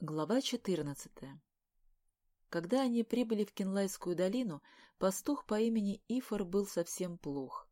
Глава 14 Когда они прибыли в Кенлайскую долину, пастух по имени Ифор был совсем плох.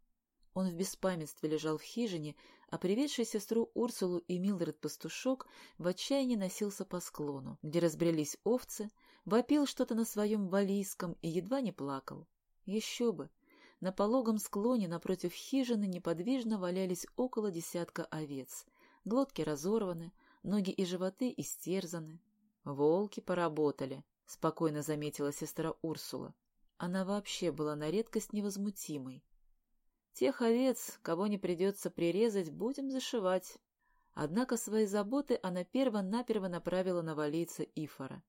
Он в беспамятстве лежал в хижине, а приведший сестру Урсулу и Милдред-пастушок в отчаянии носился по склону, где разбрелись овцы, вопил что-то на своем валийском и едва не плакал. Еще бы! На пологом склоне напротив хижины неподвижно валялись около десятка овец, глотки разорваны, ноги и животы истерзаны. Волки поработали, — спокойно заметила сестра Урсула. Она вообще была на редкость невозмутимой. Тех овец, кого не придется прирезать, будем зашивать. Однако свои заботы она перво-наперво направила на валийца Ифора.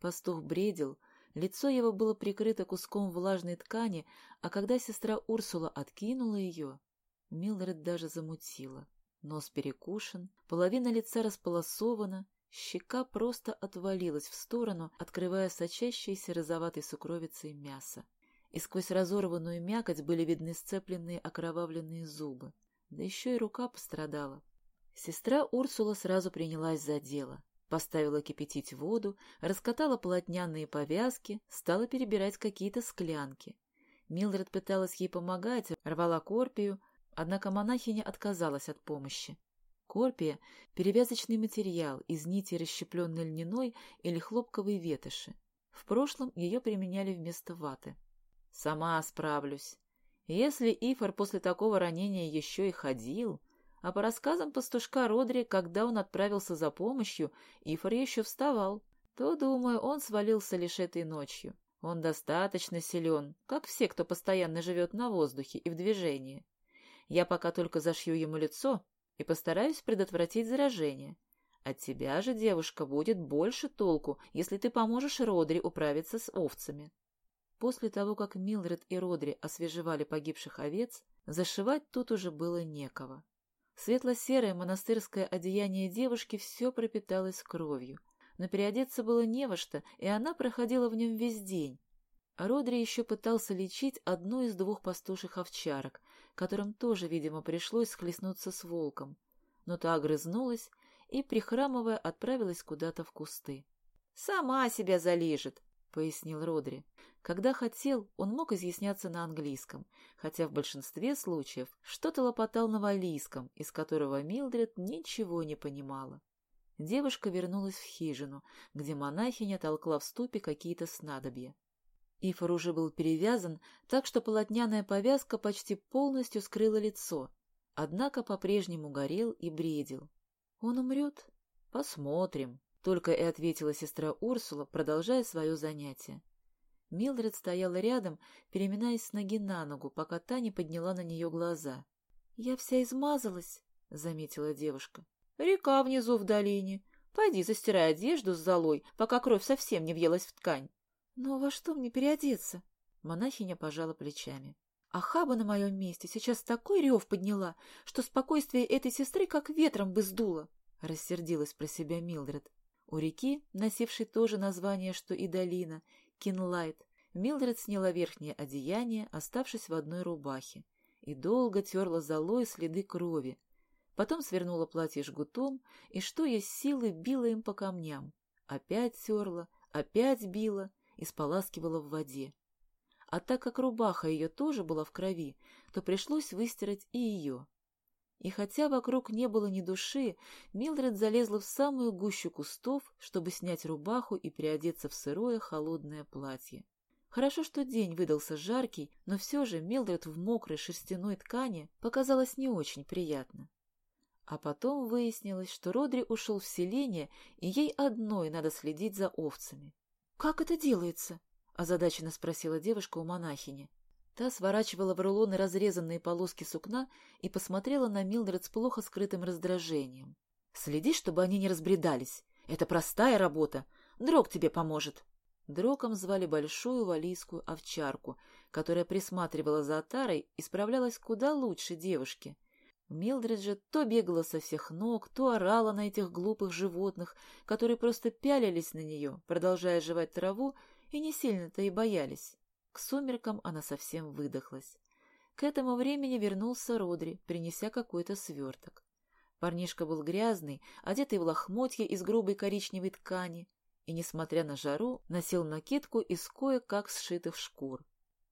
Пастух бредил, лицо его было прикрыто куском влажной ткани, а когда сестра Урсула откинула ее, Милдред даже замутила. Нос перекушен, половина лица располосована, щека просто отвалилась в сторону, открывая сочащееся розоватой сукровицей мясо. И сквозь разорванную мякоть были видны сцепленные окровавленные зубы. Да еще и рука пострадала. Сестра Урсула сразу принялась за дело. Поставила кипятить воду, раскатала полотняные повязки, стала перебирать какие-то склянки. Милдред пыталась ей помогать, рвала корпию, Однако монахиня отказалась от помощи. Корпия – перевязочный материал из нити расщепленной льняной или хлопковой ветоши. В прошлом ее применяли вместо ваты. «Сама справлюсь. Если Ифор после такого ранения еще и ходил...» А по рассказам пастушка Родри, когда он отправился за помощью, Ифор еще вставал. То, думаю, он свалился лишь этой ночью. Он достаточно силен, как все, кто постоянно живет на воздухе и в движении. Я пока только зашью ему лицо и постараюсь предотвратить заражение. От тебя же, девушка, будет больше толку, если ты поможешь Родри управиться с овцами. После того, как Милдред и Родри освежевали погибших овец, зашивать тут уже было некого. Светло-серое монастырское одеяние девушки все пропиталось кровью, но переодеться было не во что, и она проходила в нем весь день. Родри еще пытался лечить одну из двух пастуших овчарок, которым тоже, видимо, пришлось схлестнуться с волком. Но та огрызнулась и, прихрамывая, отправилась куда-то в кусты. «Сама себя залижет», — пояснил Родри. Когда хотел, он мог изъясняться на английском, хотя в большинстве случаев что-то лопотал на валийском, из которого Милдред ничего не понимала. Девушка вернулась в хижину, где монахиня толкла в ступе какие-то снадобья. Ифор уже был перевязан, так что полотняная повязка почти полностью скрыла лицо, однако по-прежнему горел и бредил. «Он умрет?» «Посмотрим», — только и ответила сестра Урсула, продолжая свое занятие. Милдред стояла рядом, переминаясь с ноги на ногу, пока та не подняла на нее глаза. «Я вся измазалась», — заметила девушка. «Река внизу в долине. Пойди застирай одежду с золой, пока кровь совсем не въелась в ткань. «Но во что мне переодеться?» Монахиня пожала плечами. А хаба на моем месте сейчас такой рев подняла, что спокойствие этой сестры как ветром бы сдуло. Рассердилась про себя Милдред. У реки, носившей то же название, что и долина, Кинлайт, Милдред сняла верхнее одеяние, оставшись в одной рубахе, и долго терла золой следы крови. Потом свернула платье жгутом и, что есть силы, била им по камням. Опять терла, опять била — и споласкивала в воде. А так как рубаха ее тоже была в крови, то пришлось выстирать и ее. И хотя вокруг не было ни души, Милдред залезла в самую гущу кустов, чтобы снять рубаху и переодеться в сырое холодное платье. Хорошо, что день выдался жаркий, но все же Милдред в мокрой шерстяной ткани показалось не очень приятно. А потом выяснилось, что Родри ушел в селение, и ей одной надо следить за овцами. «Как это делается?» — озадаченно спросила девушка у монахини. Та сворачивала в рулоны разрезанные полоски сукна и посмотрела на Милдред с плохо скрытым раздражением. «Следи, чтобы они не разбредались. Это простая работа. Дрог тебе поможет». Дроком звали большую валийскую овчарку, которая присматривала за отарой и справлялась куда лучше девушки. Милдред же то бегала со всех ног, то орала на этих глупых животных, которые просто пялились на нее, продолжая жевать траву, и не сильно-то и боялись. К сумеркам она совсем выдохлась. К этому времени вернулся Родри, принеся какой-то сверток. Парнишка был грязный, одетый в лохмотья из грубой коричневой ткани, и, несмотря на жару, носил накидку из кое-как сшитых шкур.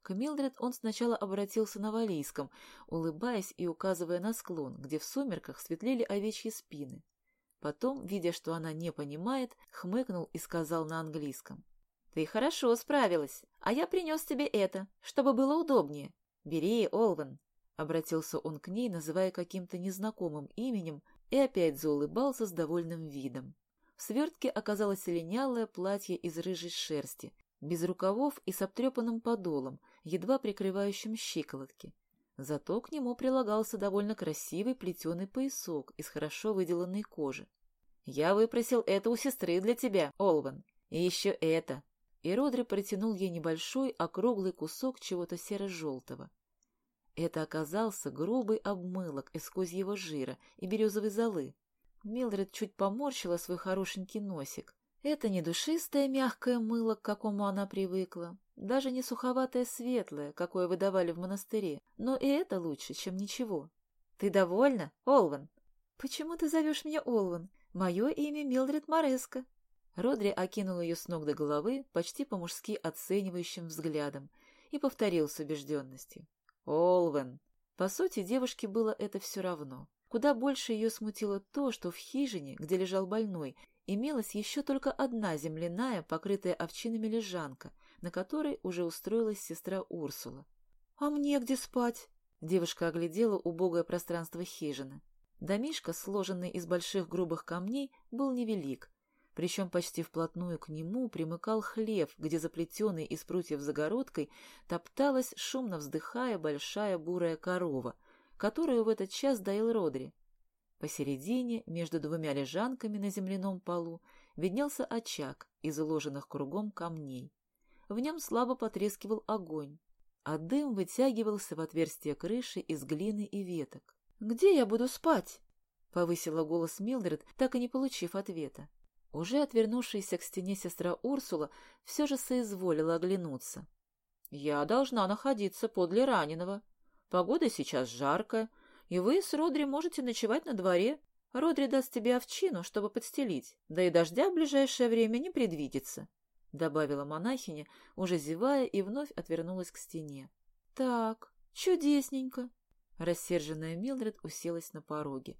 К Милдред он сначала обратился на валийском, улыбаясь и указывая на склон, где в сумерках светлели овечьи спины. Потом, видя, что она не понимает, хмыкнул и сказал на английском. «Ты хорошо справилась, а я принес тебе это, чтобы было удобнее. Бери, Олвен». Обратился он к ней, называя каким-то незнакомым именем, и опять заулыбался с довольным видом. В свертке оказалось линялое платье из рыжей шерсти, без рукавов и с обтрепанным подолом, едва прикрывающим щиколотки. Зато к нему прилагался довольно красивый плетеный поясок из хорошо выделанной кожи. «Я выпросил это у сестры для тебя, Олван. И еще это». И Родри протянул ей небольшой округлый кусок чего-то серо-желтого. Это оказался грубый обмылок из козьего жира и березовой золы. Милдред чуть поморщила свой хорошенький носик. Это не душистое мягкое мыло, к какому она привыкла, даже не суховатое светлое, какое выдавали в монастыре, но и это лучше, чем ничего. «Ты довольна, Олван?» «Почему ты зовешь меня Олван? Мое имя Милдред Мореско». Родри окинул ее с ног до головы почти по-мужски оценивающим взглядом и повторил с убежденностью. Олвен. По сути, девушке было это все равно. Куда больше ее смутило то, что в хижине, где лежал больной, имелась еще только одна земляная, покрытая овчинами лежанка, на которой уже устроилась сестра Урсула. «А мне где спать?» Девушка оглядела убогое пространство хижины. Домишка, сложенный из больших грубых камней, был невелик, причем почти вплотную к нему примыкал хлев, где заплетенный из прутьев загородкой топталась, шумно вздыхая, большая бурая корова, которую в этот час доил Родри. Посередине, между двумя лежанками на земляном полу, виднелся очаг из уложенных кругом камней. В нем слабо потрескивал огонь, а дым вытягивался в отверстие крыши из глины и веток. «Где я буду спать?» — повысила голос Милдред, так и не получив ответа. Уже отвернувшаяся к стене сестра Урсула все же соизволила оглянуться. «Я должна находиться подле раненого. Погода сейчас жаркая, и вы с Родри можете ночевать на дворе. Родри даст тебе овчину, чтобы подстелить, да и дождя в ближайшее время не предвидится», — добавила монахиня, уже зевая и вновь отвернулась к стене. «Так, чудесненько!» Рассерженная Милдред уселась на пороге.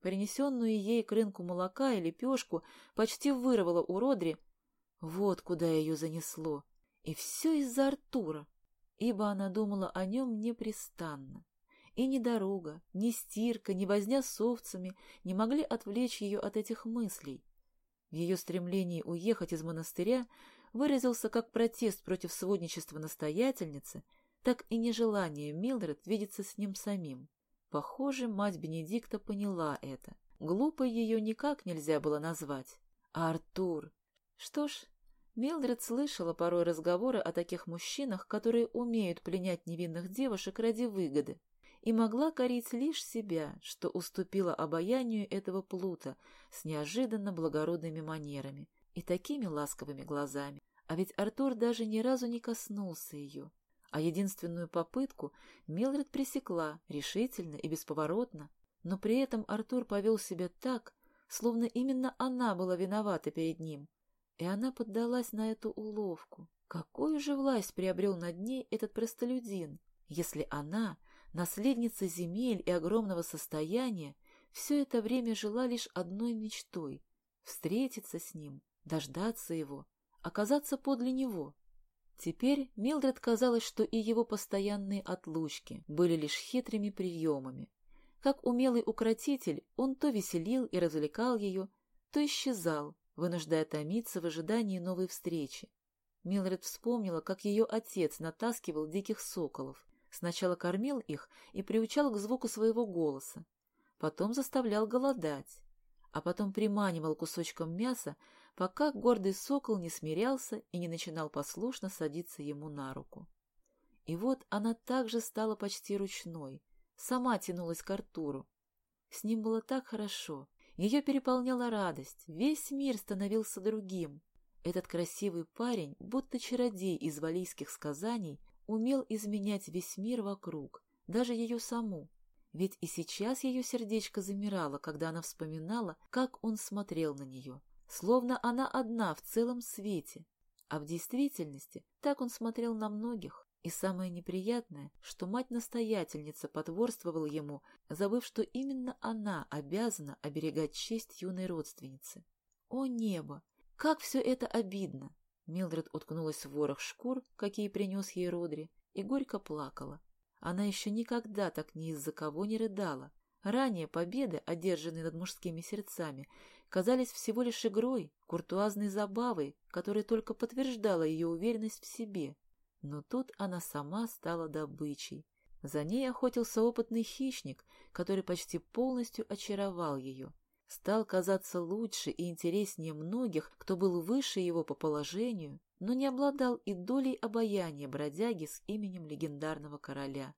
Принесенную ей к рынку молока и лепешку почти вырвала у Родри. Вот куда ее занесло. И все из-за Артура, ибо она думала о нем непрестанно. И ни дорога, ни стирка, ни возня с овцами не могли отвлечь ее от этих мыслей. В ее стремлении уехать из монастыря выразился как протест против сводничества настоятельницы, так и нежелание Милдред видеться с ним самим. Похоже, мать Бенедикта поняла это. Глупой ее никак нельзя было назвать. А Артур... Что ж, Милдред слышала порой разговоры о таких мужчинах, которые умеют пленять невинных девушек ради выгоды, и могла корить лишь себя, что уступила обаянию этого плута с неожиданно благородными манерами и такими ласковыми глазами. А ведь Артур даже ни разу не коснулся ее, а единственную попытку Милдред пресекла решительно и бесповоротно, но при этом Артур повел себя так, словно именно она была виновата перед ним, и она поддалась на эту уловку. Какую же власть приобрел над ней этот простолюдин, если она, наследница земель и огромного состояния, все это время жила лишь одной мечтой — встретиться с ним, дождаться его, оказаться подле него? Теперь Милдред казалось, что и его постоянные отлучки были лишь хитрыми приемами. Как умелый укротитель, он то веселил и развлекал ее, то исчезал, вынуждая томиться в ожидании новой встречи. Милдред вспомнила, как ее отец натаскивал диких соколов. Сначала кормил их и приучал к звуку своего голоса, потом заставлял голодать, а потом приманивал кусочком мяса, пока гордый сокол не смирялся и не начинал послушно садиться ему на руку. И вот она также стала почти ручной, сама тянулась к Артуру. С ним было так хорошо, ее переполняла радость, весь мир становился другим. Этот красивый парень, будто чародей из валийских сказаний, умел изменять весь мир вокруг, даже ее саму. Ведь и сейчас ее сердечко замирало, когда она вспоминала, как он смотрел на нее, словно она одна в целом свете. А в действительности так он смотрел на многих. И самое неприятное, что мать-настоятельница потворствовала ему, забыв, что именно она обязана оберегать честь юной родственницы. О небо! Как все это обидно! Милдред уткнулась в ворох шкур, какие принес ей Родри, и горько плакала. Она еще никогда так ни из-за кого не рыдала. Ранее победы, одержанные над мужскими сердцами, казались всего лишь игрой, куртуазной забавой, которая только подтверждала ее уверенность в себе. Но тут она сама стала добычей. За ней охотился опытный хищник, который почти полностью очаровал ее. Стал казаться лучше и интереснее многих, кто был выше его по положению, но не обладал и долей обаяния бродяги с именем легендарного короля.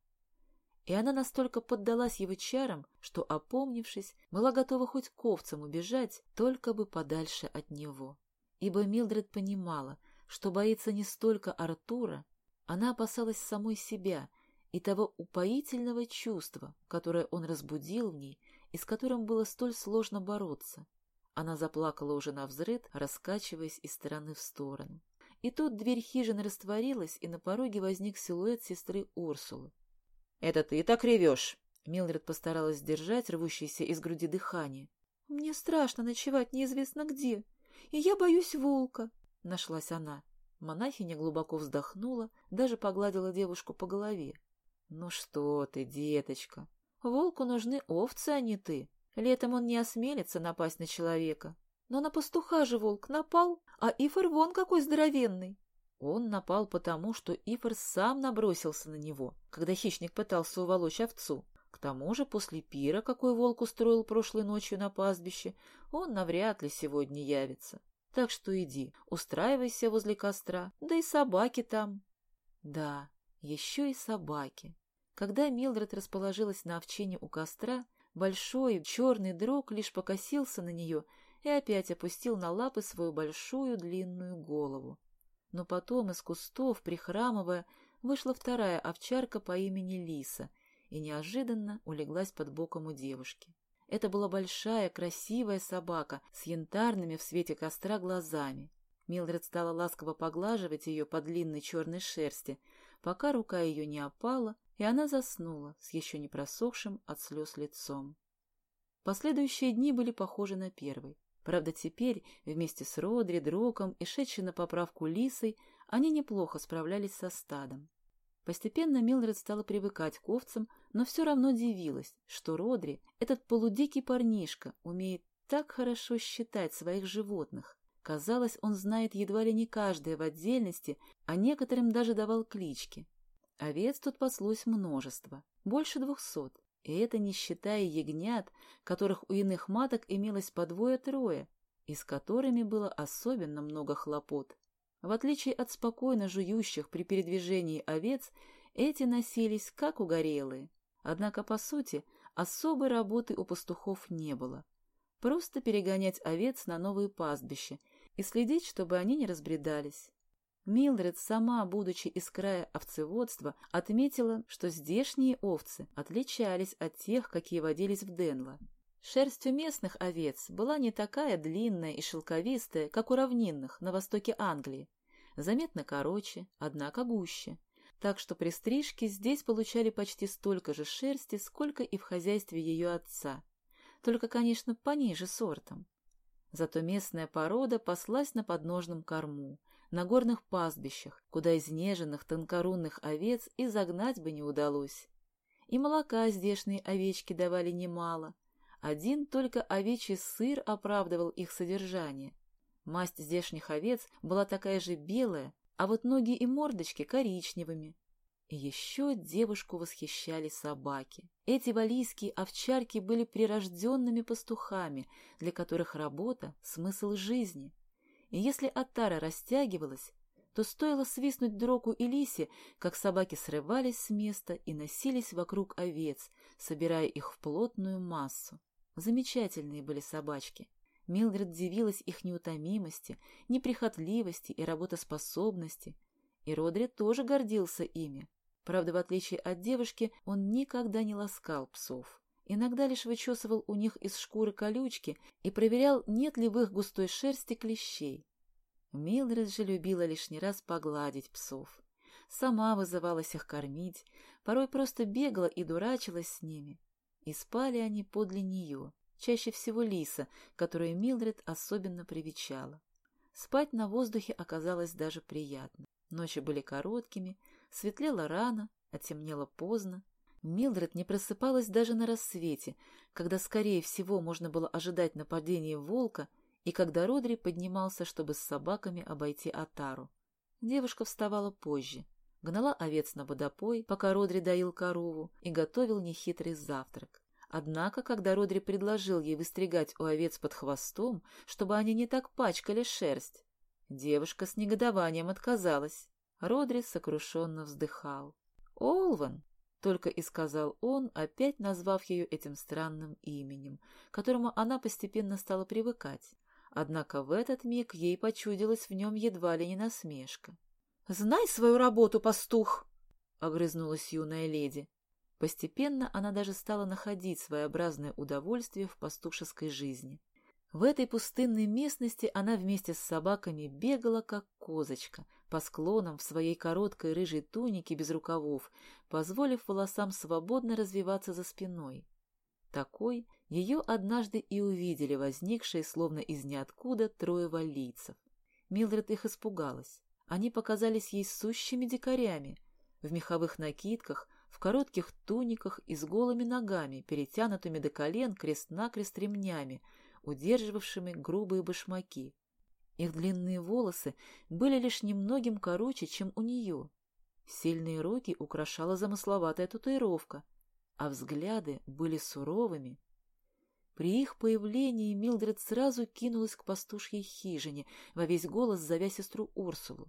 И она настолько поддалась его чарам, что, опомнившись, была готова хоть ковцам убежать, только бы подальше от него. Ибо Милдред понимала, что боится не столько Артура, она опасалась самой себя и того упоительного чувства, которое он разбудил в ней с которым было столь сложно бороться. Она заплакала уже навзрыд, раскачиваясь из стороны в сторону. И тут дверь хижины растворилась, и на пороге возник силуэт сестры Урсулы. — Это ты так ревешь? Милдред постаралась сдержать рвущееся из груди дыхание. — Мне страшно ночевать неизвестно где, и я боюсь волка, — нашлась она. Монахиня глубоко вздохнула, даже погладила девушку по голове. — Ну что ты, деточка, волку нужны овцы, а не ты. Летом он не осмелится напасть на человека. Но на пастуха же волк напал, а Ифор вон какой здоровенный. Он напал потому, что Ифор сам набросился на него, когда хищник пытался уволочь овцу. К тому же после пира, какой волк устроил прошлой ночью на пастбище, он навряд ли сегодня явится. Так что иди, устраивайся возле костра, да и собаки там. Да, еще и собаки. Когда Милдред расположилась на овчине у костра, большой черный дрог лишь покосился на нее и опять опустил на лапы свою большую длинную голову. Но потом из кустов, прихрамывая, вышла вторая овчарка по имени Лиса и неожиданно улеглась под боком у девушки. Это была большая, красивая собака с янтарными в свете костра глазами. Милдред стала ласково поглаживать ее по длинной черной шерсти, пока рука ее не опала, и она заснула с еще не просохшим от слез лицом. Последующие дни были похожи на первый. Правда, теперь вместе с Родри, Дроком и шедшей на поправку Лисой они неплохо справлялись со стадом. Постепенно Милдред стала привыкать к овцам, но все равно дивилась, что Родри, этот полудикий парнишка, умеет так хорошо считать своих животных. Казалось, он знает едва ли не каждое в отдельности, а некоторым даже давал клички. Овец тут паслось множество, больше двухсот, и это не считая ягнят, которых у иных маток имелось по двое-трое, и с которыми было особенно много хлопот. В отличие от спокойно жующих при передвижении овец, эти носились как угорелые. Однако, по сути, особой работы у пастухов не было. Просто перегонять овец на новые пастбища и следить, чтобы они не разбредались. Милдред, сама, будучи из края овцеводства, отметила, что здешние овцы отличались от тех, какие водились в Денло. Шерсть у местных овец была не такая длинная и шелковистая, как у равнинных на востоке Англии, заметно короче, однако гуще. Так что при стрижке здесь получали почти столько же шерсти, сколько и в хозяйстве ее отца. Только, конечно, пониже сортом. Зато местная порода паслась на подножном корму, на горных пастбищах, куда изнеженных тонкорунных овец и загнать бы не удалось. И молока здешние овечки давали немало. Один только овечий сыр оправдывал их содержание. Масть здешних овец была такая же белая, а вот ноги и мордочки коричневыми. И еще девушку восхищали собаки. Эти валийские овчарки были прирожденными пастухами, для которых работа — смысл жизни и если отара растягивалась, то стоило свистнуть Дроку и Лисе, как собаки срывались с места и носились вокруг овец, собирая их в плотную массу. Замечательные были собачки. Милдред дивилась их неутомимости, неприхотливости и работоспособности, и Родри тоже гордился ими. Правда, в отличие от девушки, он никогда не ласкал псов. Иногда лишь вычесывал у них из шкуры колючки и проверял, нет ли в их густой шерсти клещей. Милдред же любила лишний раз погладить псов. Сама вызывалась их кормить, порой просто бегала и дурачилась с ними. И спали они подле нее, чаще всего Лиса, которую Милдред особенно привечала. Спать на воздухе оказалось даже приятно. Ночи были короткими, светлело рано, а темнело поздно. Милдред не просыпалась даже на рассвете, когда, скорее всего, можно было ожидать нападения волка, и когда Родри поднимался, чтобы с собаками обойти Атару. Девушка вставала позже, гнала овец на водопой, пока Родри доил корову, и готовил нехитрый завтрак. Однако, когда Родри предложил ей выстригать у овец под хвостом, чтобы они не так пачкали шерсть, девушка с негодованием отказалась. Родри сокрушенно вздыхал. «Олван!» — только и сказал он, опять назвав ее этим странным именем, которому она постепенно стала привыкать. Однако в этот миг ей почудилась в нем едва ли не насмешка. «Знай свою работу, пастух!» — огрызнулась юная леди. Постепенно она даже стала находить своеобразное удовольствие в пастушеской жизни. В этой пустынной местности она вместе с собаками бегала, как козочка, по склонам в своей короткой рыжей тунике без рукавов, позволив волосам свободно развиваться за спиной. Такой ее однажды и увидели возникшие, словно из ниоткуда, трое валийцев. Милдред их испугалась. Они показались ей сущими дикарями, в меховых накидках, в коротких туниках и с голыми ногами, перетянутыми до колен крест-накрест ремнями, удерживавшими грубые башмаки. Их длинные волосы были лишь немногим короче, чем у нее. Сильные руки украшала замысловатая татуировка, а взгляды были суровыми. При их появлении Милдред сразу кинулась к пастушьей хижине, во весь голос зовя сестру Урсулу.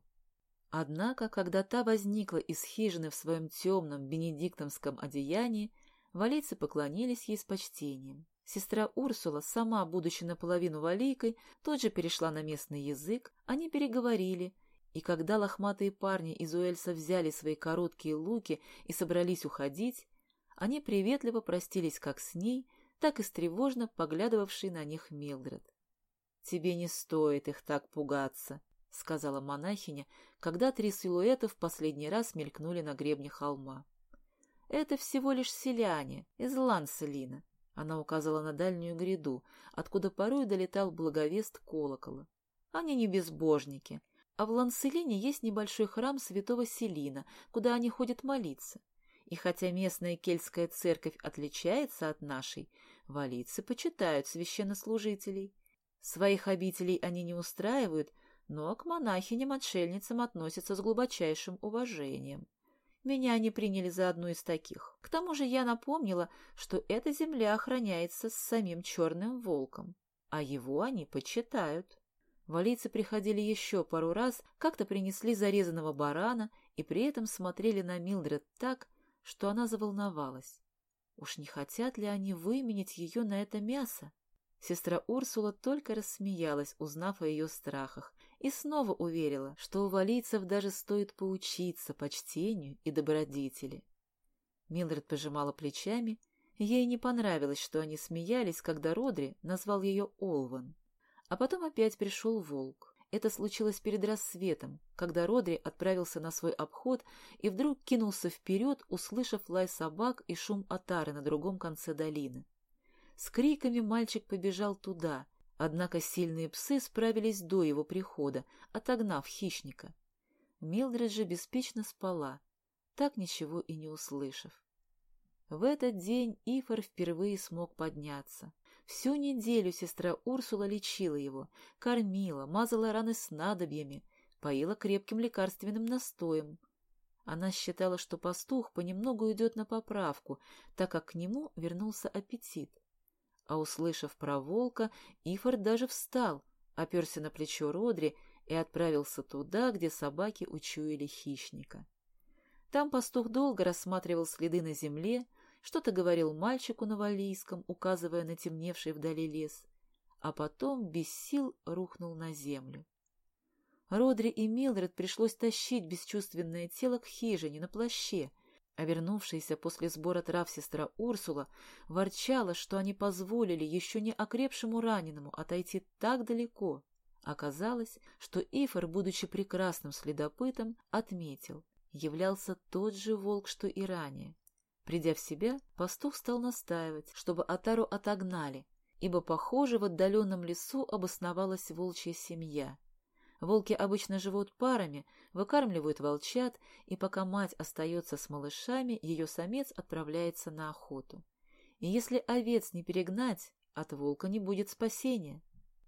Однако, когда та возникла из хижины в своем темном бенедиктовском одеянии, валийцы поклонились ей с почтением. Сестра Урсула, сама, будучи наполовину валийкой, тут же перешла на местный язык, они переговорили, и когда лохматые парни из Уэльса взяли свои короткие луки и собрались уходить, они приветливо простились как с ней, так и с тревожно поглядывавшей на них Милдред. «Тебе не стоит их так пугаться», — сказала монахиня, когда три силуэта в последний раз мелькнули на гребне холма. «Это всего лишь селяне из Ланселина. Она указала на дальнюю гряду, откуда порой долетал благовест колокола. Они не безбожники, а в Ланселине есть небольшой храм святого Селина, куда они ходят молиться. И хотя местная кельтская церковь отличается от нашей, валийцы почитают священнослужителей. Своих обителей они не устраивают, но к монахиням-отшельницам относятся с глубочайшим уважением. Меня они приняли за одну из таких. К тому же я напомнила, что эта земля охраняется с самим черным волком, а его они почитают. Валийцы приходили еще пару раз, как-то принесли зарезанного барана и при этом смотрели на Милдред так, что она заволновалась. Уж не хотят ли они выменить ее на это мясо? Сестра Урсула только рассмеялась, узнав о ее страхах, и снова уверила, что у валийцев даже стоит поучиться почтению и добродетели. Милдред пожимала плечами, ей не понравилось, что они смеялись, когда Родри назвал ее Олван. А потом опять пришел волк. Это случилось перед рассветом, когда Родри отправился на свой обход и вдруг кинулся вперед, услышав лай собак и шум отары на другом конце долины. С криками мальчик побежал туда, однако сильные псы справились до его прихода, отогнав хищника. Милдред же беспечно спала, так ничего и не услышав. В этот день Ифор впервые смог подняться. Всю неделю сестра Урсула лечила его, кормила, мазала раны снадобьями, поила крепким лекарственным настоем. Она считала, что пастух понемногу идет на поправку, так как к нему вернулся аппетит. А услышав про волка, Ифор даже встал, оперся на плечо Родри и отправился туда, где собаки учуяли хищника. Там пастух долго рассматривал следы на земле, что-то говорил мальчику на валийском, указывая на темневший вдали лес, а потом без сил рухнул на землю. Родри и Милдред пришлось тащить бесчувственное тело к хижине на плаще, А вернувшаяся после сбора трав сестра Урсула ворчала, что они позволили еще не окрепшему раненому отойти так далеко. Оказалось, что Ифор, будучи прекрасным следопытом, отметил, являлся тот же волк, что и ранее. Придя в себя, пастух стал настаивать, чтобы Атару отогнали, ибо, похоже, в отдаленном лесу обосновалась волчья семья. Волки обычно живут парами, выкармливают волчат, и пока мать остается с малышами, ее самец отправляется на охоту. И если овец не перегнать, от волка не будет спасения.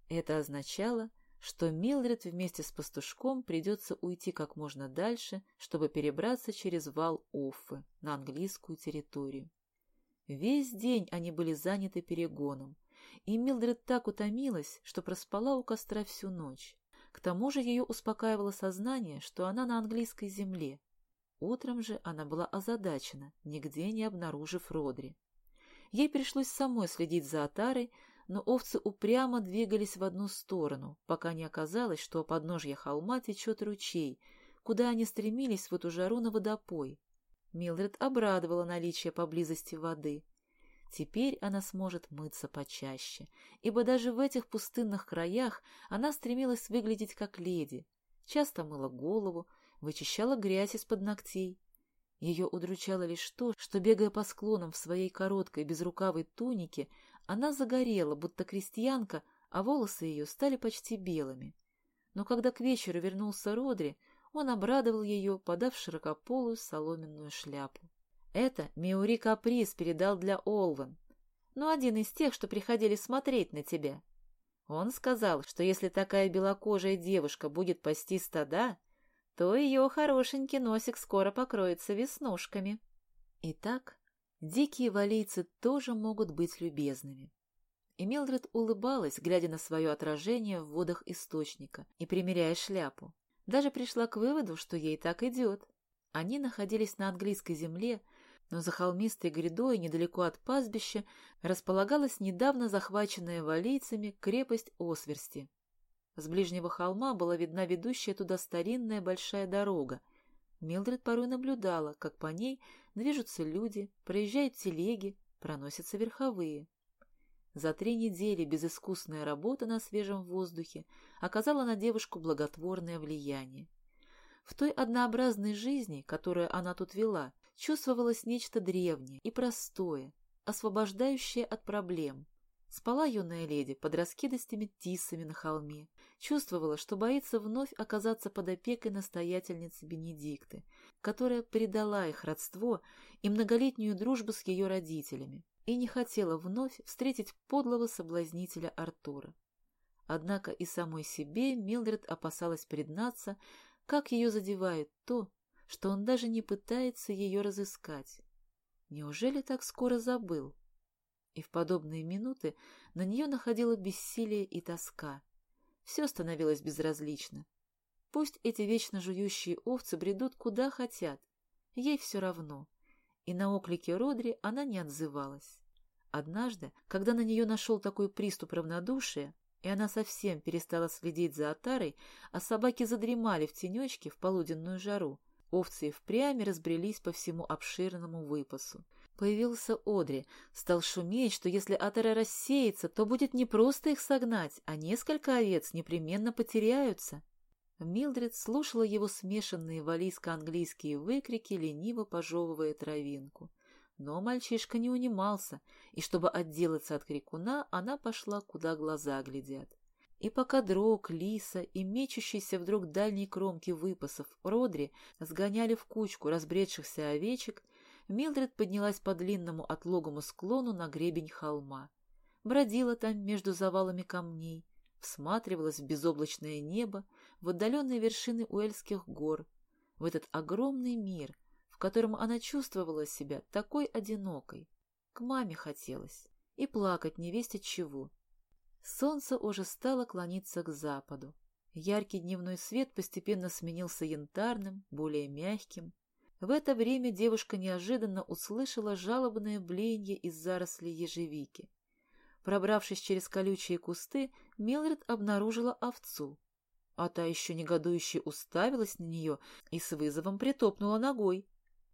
Это означало, что Милдред вместе с пастушком придется уйти как можно дальше, чтобы перебраться через вал Оффы на английскую территорию. Весь день они были заняты перегоном, и Милдред так утомилась, что проспала у костра всю ночь. К тому же ее успокаивало сознание, что она на английской земле. Утром же она была озадачена, нигде не обнаружив Родри. Ей пришлось самой следить за Атарой, но овцы упрямо двигались в одну сторону, пока не оказалось, что у подножья холма течет ручей, куда они стремились в эту жару на водопой. Милдред обрадовала наличие поблизости воды. Теперь она сможет мыться почаще, ибо даже в этих пустынных краях она стремилась выглядеть как леди. Часто мыла голову, вычищала грязь из-под ногтей. Ее удручало лишь то, что, бегая по склонам в своей короткой безрукавой тунике, она загорела, будто крестьянка, а волосы ее стали почти белыми. Но когда к вечеру вернулся Родри, он обрадовал ее, подав широкополую соломенную шляпу. Это Миури Каприз передал для Олван, но один из тех, что приходили смотреть на тебя. Он сказал, что если такая белокожая девушка будет пасти стада, то ее хорошенький носик скоро покроется веснушками. Итак, Дикие валийцы тоже могут быть любезными. И Мелдред улыбалась, глядя на свое отражение в водах источника и примеряя шляпу. Даже пришла к выводу, что ей так идет. Они находились на английской земле, но за холмистой грядой, недалеко от пастбища, располагалась недавно захваченная валийцами крепость Осверсти. С ближнего холма была видна ведущая туда старинная большая дорога. Милдред порой наблюдала, как по ней Движутся люди, проезжают телеги, проносятся верховые. За три недели безыскусная работа на свежем воздухе оказала на девушку благотворное влияние. В той однообразной жизни, которую она тут вела, чувствовалось нечто древнее и простое, освобождающее от проблем. Спала юная леди под раскидистыми тисами на холме, чувствовала, что боится вновь оказаться под опекой настоятельницы Бенедикты, которая предала их родство и многолетнюю дружбу с ее родителями, и не хотела вновь встретить подлого соблазнителя Артура. Однако и самой себе Милдред опасалась признаться, как ее задевает то, что он даже не пытается ее разыскать. Неужели так скоро забыл? И в подобные минуты на нее находило бессилие и тоска. Все становилось безразлично. Пусть эти вечно жующие овцы бредут куда хотят. Ей все равно. И на оклики Родри она не отзывалась. Однажды, когда на нее нашел такой приступ равнодушия, и она совсем перестала следить за отарой, а собаки задремали в тенечке в полуденную жару, овцы и впрямь разбрелись по всему обширному выпасу. Появился Одри, стал шуметь, что если Атера рассеется, то будет не просто их согнать, а несколько овец непременно потеряются. Милдред слушала его смешанные валийско-английские выкрики, лениво пожевывая травинку. Но мальчишка не унимался, и чтобы отделаться от крикуна, она пошла, куда глаза глядят. И пока дрог, лиса и мечущийся вдруг дальней кромки выпасов Родри сгоняли в кучку разбредшихся овечек, Милдред поднялась по длинному отлогому склону на гребень холма. Бродила там между завалами камней, всматривалась в безоблачное небо, в отдаленные вершины Уэльских гор, в этот огромный мир, в котором она чувствовала себя такой одинокой. К маме хотелось. И плакать не весть от чего. Солнце уже стало клониться к западу. Яркий дневной свет постепенно сменился янтарным, более мягким. В это время девушка неожиданно услышала жалобное блеяние из зарослей ежевики. Пробравшись через колючие кусты, Милред обнаружила овцу. А та еще негодующе уставилась на нее и с вызовом притопнула ногой.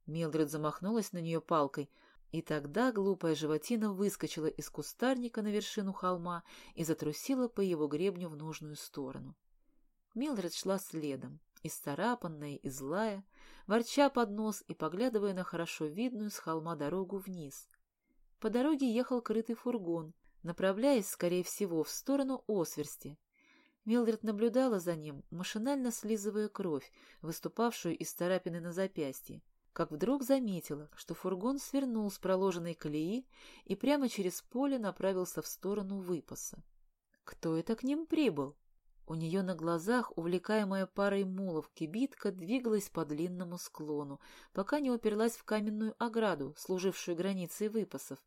Милдред замахнулась на нее палкой, и тогда глупая животина выскочила из кустарника на вершину холма и затрусила по его гребню в нужную сторону. Милдред шла следом, исцарапанная и злая, ворча под нос и поглядывая на хорошо видную с холма дорогу вниз. По дороге ехал крытый фургон, направляясь, скорее всего, в сторону Осверсти. Милдред наблюдала за ним, машинально слизывая кровь, выступавшую из царапины на запястье, как вдруг заметила, что фургон свернул с проложенной колеи и прямо через поле направился в сторону выпаса. Кто это к ним прибыл? У нее на глазах, увлекаемая парой мулов, кибитка двигалась по длинному склону, пока не уперлась в каменную ограду, служившую границей выпасов.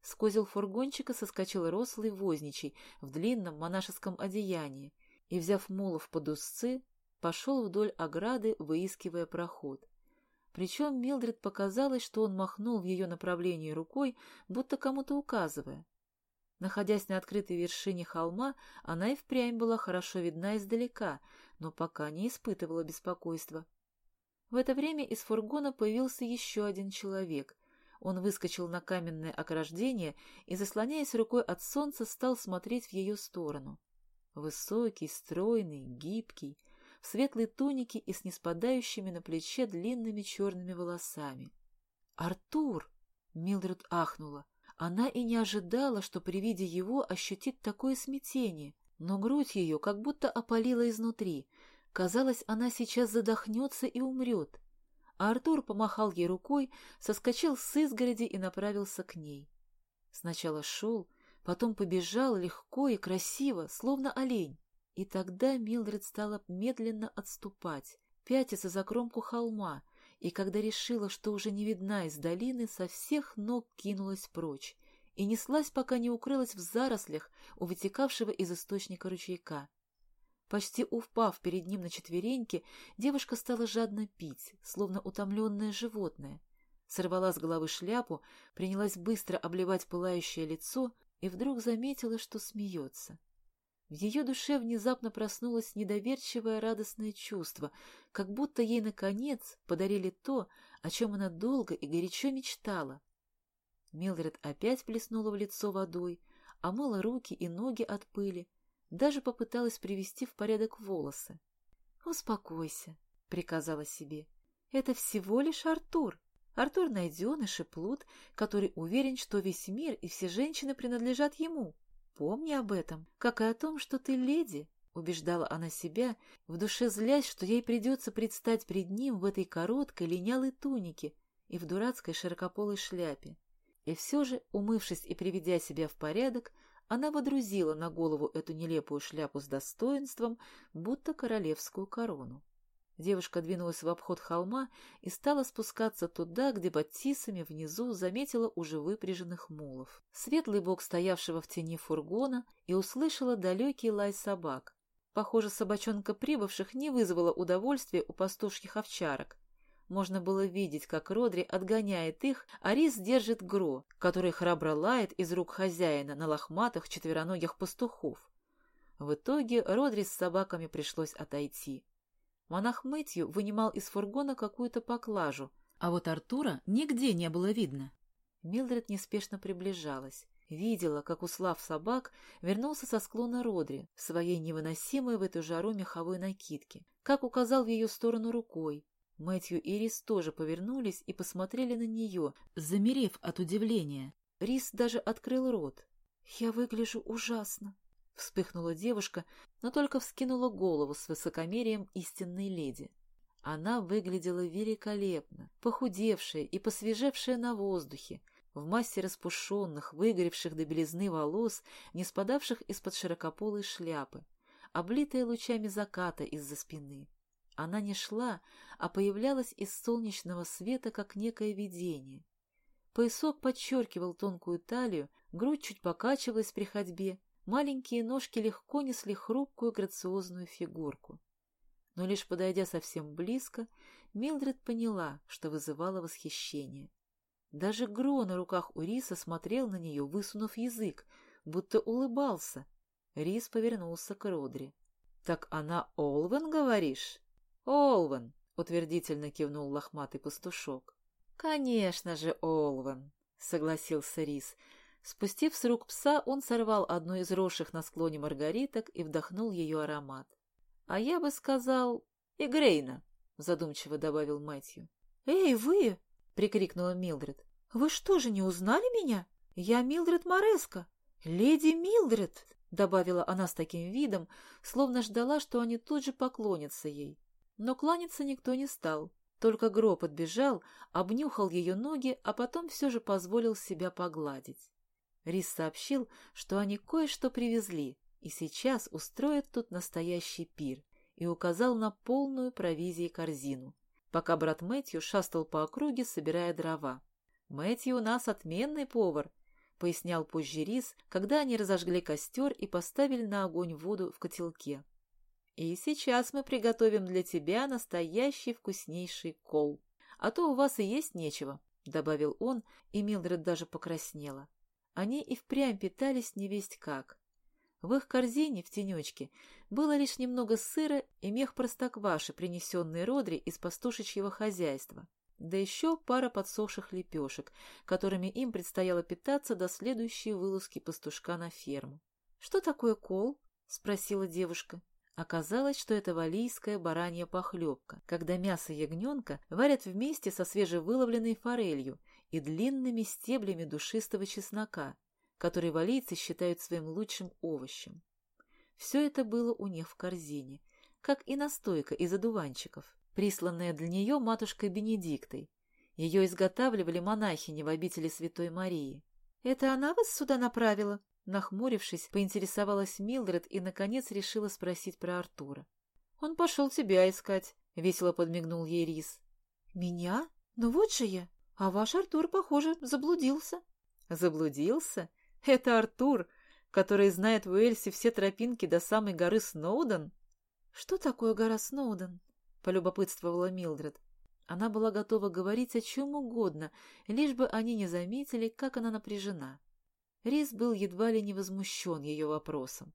С козел фургончика соскочил рослый возничий в длинном монашеском одеянии и, взяв мулов под узцы, пошел вдоль ограды, выискивая проход. Причем Милдред показалось, что он махнул в ее направлении рукой, будто кому-то указывая. Находясь на открытой вершине холма, она и впрямь была хорошо видна издалека, но пока не испытывала беспокойства. В это время из фургона появился еще один человек. Он выскочил на каменное ограждение и, заслоняясь рукой от солнца, стал смотреть в ее сторону. Высокий, стройный, гибкий, в светлой тунике и с неспадающими на плече длинными черными волосами. «Артур!» — Милдред ахнула. Она и не ожидала, что при виде его ощутит такое смятение, но грудь ее как будто опалила изнутри. Казалось, она сейчас задохнется и умрет. Артур помахал ей рукой, соскочил с изгороди и направился к ней. Сначала шел, потом побежал легко и красиво, словно олень. И тогда Милдред стала медленно отступать, пятиться за кромку холма, и когда решила, что уже не видна из долины, со всех ног кинулась прочь и неслась, пока не укрылась в зарослях у вытекавшего из источника ручейка. Почти упав перед ним на четвереньки, девушка стала жадно пить, словно утомленное животное. Сорвала с головы шляпу, принялась быстро обливать пылающее лицо и вдруг заметила, что смеется. В ее душе внезапно проснулось недоверчивое радостное чувство, как будто ей, наконец, подарили то, о чем она долго и горячо мечтала. Милдред опять плеснула в лицо водой, омыла руки и ноги от пыли, даже попыталась привести в порядок волосы. «Успокойся», — приказала себе. «Это всего лишь Артур. Артур найденыш и плут, который уверен, что весь мир и все женщины принадлежат ему. Помни об этом, как и о том, что ты леди, — убеждала она себя, в душе злясь, что ей придется предстать пред ним в этой короткой линялой тунике и в дурацкой широкополой шляпе. И все же, умывшись и приведя себя в порядок, она водрузила на голову эту нелепую шляпу с достоинством, будто королевскую корону. Девушка двинулась в обход холма и стала спускаться туда, где под тисами внизу заметила уже выпряженных мулов. Светлый бок стоявшего в тени фургона и услышала далекий лай собак. Похоже, собачонка прибывших не вызвала удовольствия у пастушьих овчарок. Можно было видеть, как Родри отгоняет их, а Рис держит Гро, который храбро лает из рук хозяина на лохматых четвероногих пастухов. В итоге Родри с собаками пришлось отойти. Монах Мэтью вынимал из фургона какую-то поклажу, а вот Артура нигде не было видно. Милдред неспешно приближалась. Видела, как, услав собак, вернулся со склона Родри в своей невыносимой в эту жару меховой накидке, как указал в ее сторону рукой. Мэтью и Рис тоже повернулись и посмотрели на нее, замерев от удивления. Рис даже открыл рот. «Я выгляжу ужасно», Вспыхнула девушка, но только вскинула голову с высокомерием истинной леди. Она выглядела великолепно, похудевшая и посвежевшая на воздухе, в массе распушенных, выгоревших до белизны волос, не спадавших из-под широкополой шляпы, облитая лучами заката из-за спины. Она не шла, а появлялась из солнечного света, как некое видение. Поясок подчеркивал тонкую талию, грудь чуть покачивалась при ходьбе, Маленькие ножки легко несли хрупкую грациозную фигурку. Но лишь подойдя совсем близко, Милдред поняла, что вызывало восхищение. Даже Гро на руках у Риса смотрел на нее, высунув язык, будто улыбался. Рис повернулся к Родри. — Так она Олвен, говоришь? — Олвен, — утвердительно кивнул лохматый пастушок. «Конечно же, Олвен», — согласился Рис. Спустив с рук пса, он сорвал одну из росших на склоне маргариток и вдохнул ее аромат. «А я бы сказал, и Грейна», — задумчиво добавил Мэтью. «Эй, вы!» — прикрикнула Милдред. «Вы что же, не узнали меня? Я Милдред Мореско, леди Милдред!» — добавила она с таким видом, словно ждала, что они тут же поклонятся ей. Но кланяться никто не стал. Только Гро подбежал, обнюхал ее ноги, а потом все же позволил себя погладить. Рис сообщил, что они кое-что привезли, и сейчас устроят тут настоящий пир, и указал на полную провизии корзину, пока брат Мэтью шастал по округе, собирая дрова. «Мэтью у нас отменный повар», — пояснял позже Рис, когда они разожгли костер и поставили на огонь воду в котелке. И сейчас мы приготовим для тебя настоящий вкуснейший кол. А то у вас и есть нечего, — добавил он, и Милдред даже покраснела. Они и впрямь питались невесть как. В их корзине в тенечке было лишь немного сыра и мех простокваши, принесенный Родри из пастушечьего хозяйства, да еще пара подсохших лепешек, которыми им предстояло питаться до следующей вылазки пастушка на ферму. — Что такое кол? — спросила девушка. Оказалось, что это валийская баранья похлебка, когда мясо ягненка варят вместе со свежевыловленной форелью и длинными стеблями душистого чеснока, который валийцы считают своим лучшим овощем. Все это было у них в корзине, как и настойка из одуванчиков, присланная для нее матушкой Бенедиктой. Ее изготавливали монахини в обители Святой Марии. «Это она вас сюда направила?» Нахмурившись, поинтересовалась Милдред и, наконец, решила спросить про Артура. «Он пошел тебя искать», — весело подмигнул ей Рис. «Меня? Ну вот же я. А ваш Артур, похоже, заблудился». «Заблудился? Это Артур, который знает в Уэльсе все тропинки до самой горы Сноуден?» «Что такое гора Сноуден?» — полюбопытствовала Милдред. Она была готова говорить о чем угодно, лишь бы они не заметили, как она напряжена. Рис был едва ли не возмущен ее вопросом.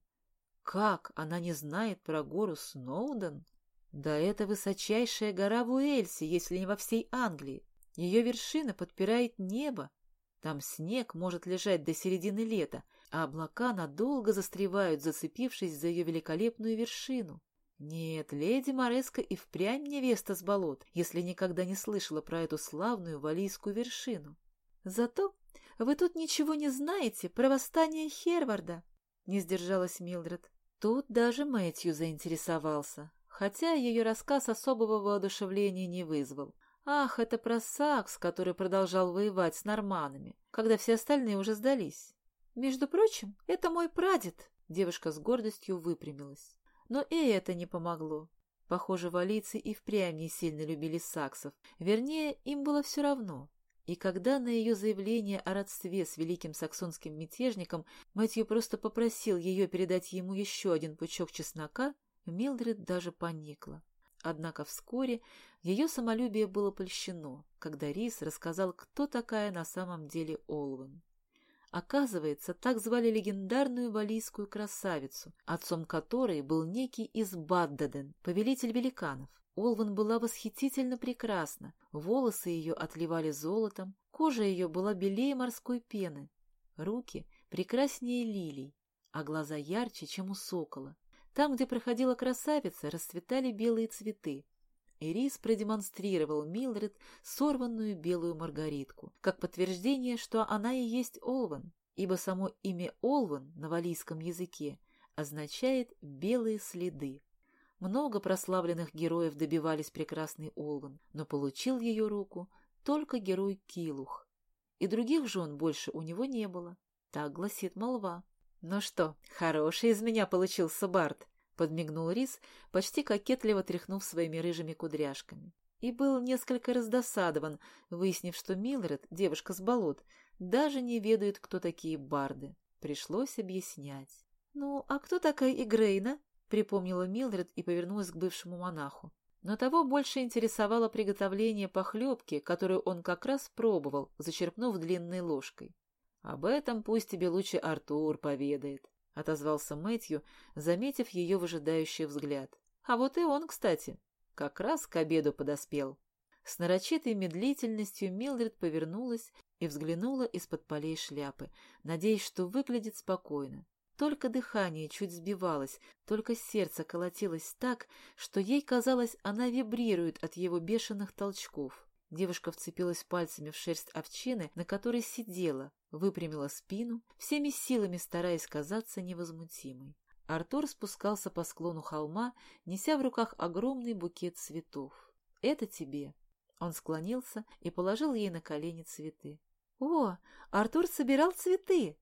Как она не знает про гору Сноуден? Да это высочайшая гора в Уэльсе, если не во всей Англии. Ее вершина подпирает небо. Там снег может лежать до середины лета, а облака надолго застревают, зацепившись за ее великолепную вершину. Нет, леди Мореска и впрямь невеста с болот, если никогда не слышала про эту славную валийскую вершину. Зато вы тут ничего не знаете про восстание Херварда?» — не сдержалась Милдред. Тут даже Мэтью заинтересовался, хотя ее рассказ особого воодушевления не вызвал. Ах, это про Сакс, который продолжал воевать с норманами, когда все остальные уже сдались. Между прочим, это мой прадед, девушка с гордостью выпрямилась. Но и это не помогло. Похоже, валийцы и впрямь не сильно любили саксов. Вернее, им было все равно. И когда на ее заявление о родстве с великим саксонским мятежником Мэтью просто попросил ее передать ему еще один пучок чеснока, Милдред даже поникла. Однако вскоре ее самолюбие было польщено, когда Рис рассказал, кто такая на самом деле Олвен. Оказывается, так звали легендарную валийскую красавицу, отцом которой был некий Избаддаден, повелитель великанов. Олван была восхитительно прекрасна, волосы ее отливали золотом, кожа ее была белее морской пены, руки прекраснее лилий, а глаза ярче, чем у сокола. Там, где проходила красавица, расцветали белые цветы. Ирис продемонстрировал Милдред сорванную белую маргаритку, как подтверждение, что она и есть Олван, ибо само имя Олван на валийском языке означает «белые следы». Много прославленных героев добивались прекрасной Олван, но получил ее руку только герой Килух. И других жен больше у него не было. Так гласит молва. «Ну что, хороший из меня получился Барт», — подмигнул Рис, почти кокетливо тряхнув своими рыжими кудряшками. И был несколько раздосадован, выяснив, что Милред, девушка с болот, даже не ведает, кто такие барды. Пришлось объяснять. «Ну, а кто такая Игрейна?» припомнила Милдред и повернулась к бывшему монаху. Но того больше интересовало приготовление похлебки, которую он как раз пробовал, зачерпнув длинной ложкой. «Об этом пусть тебе лучше Артур поведает», — отозвался Мэтью, заметив ее выжидающий взгляд. «А вот и он, кстати, как раз к обеду подоспел». С нарочитой медлительностью Милдред повернулась и взглянула из-под полей шляпы, надеясь, что выглядит спокойно. Только дыхание чуть сбивалось, только сердце колотилось так, что ей казалось, она вибрирует от его бешеных толчков. Девушка вцепилась пальцами в шерсть овчины, на которой сидела, выпрямила спину, всеми силами стараясь казаться невозмутимой. Артур спускался по склону холма, неся в руках огромный букет цветов. «Это тебе». Он склонился и положил ей на колени цветы. «О, Артур собирал цветы!» —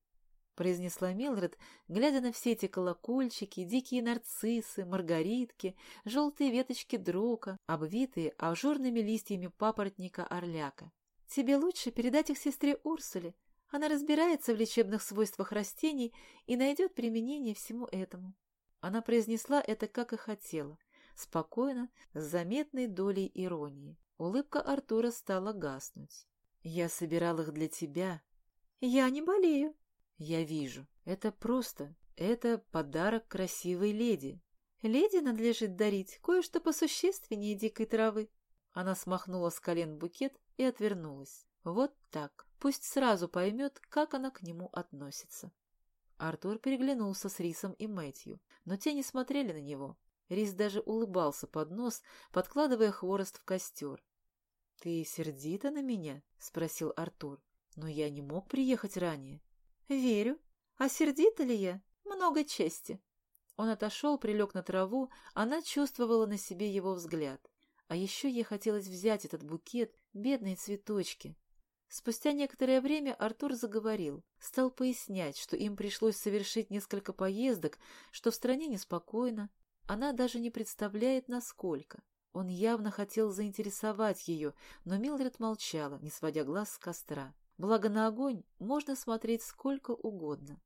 произнесла Милред, глядя на все эти колокольчики, дикие нарциссы, маргаритки, желтые веточки дрока, обвитые ажурными листьями папоротника орляка. «Тебе лучше передать их сестре Урсуле. Она разбирается в лечебных свойствах растений и найдет применение всему этому». Она произнесла это, как и хотела, спокойно, с заметной долей иронии. Улыбка Артура стала гаснуть. Я собирал их для тебя. Я не болею. Я вижу. Это просто. Это подарок красивой леди. Леди надлежит дарить кое-что посущественнее дикой травы. Она смахнула с колен букет и отвернулась. Вот так. Пусть сразу поймет, как она к нему относится. Артур переглянулся с Рисом и Мэтью, но те не смотрели на него. Рис даже улыбался под нос, подкладывая хворост в костер. «Ты сердита на меня?» — спросил Артур. «Но я не мог приехать ранее». «Верю. А сердита ли я? Много чести». Он отошел, прилег на траву, она чувствовала на себе его взгляд. А еще ей хотелось взять этот букет, бедные цветочки. Спустя некоторое время Артур заговорил, стал пояснять, что им пришлось совершить несколько поездок, что в стране неспокойно. Она даже не представляет, насколько. Он явно хотел заинтересовать ее, но Милдред молчала, не сводя глаз с костра. Благо на огонь можно смотреть сколько угодно.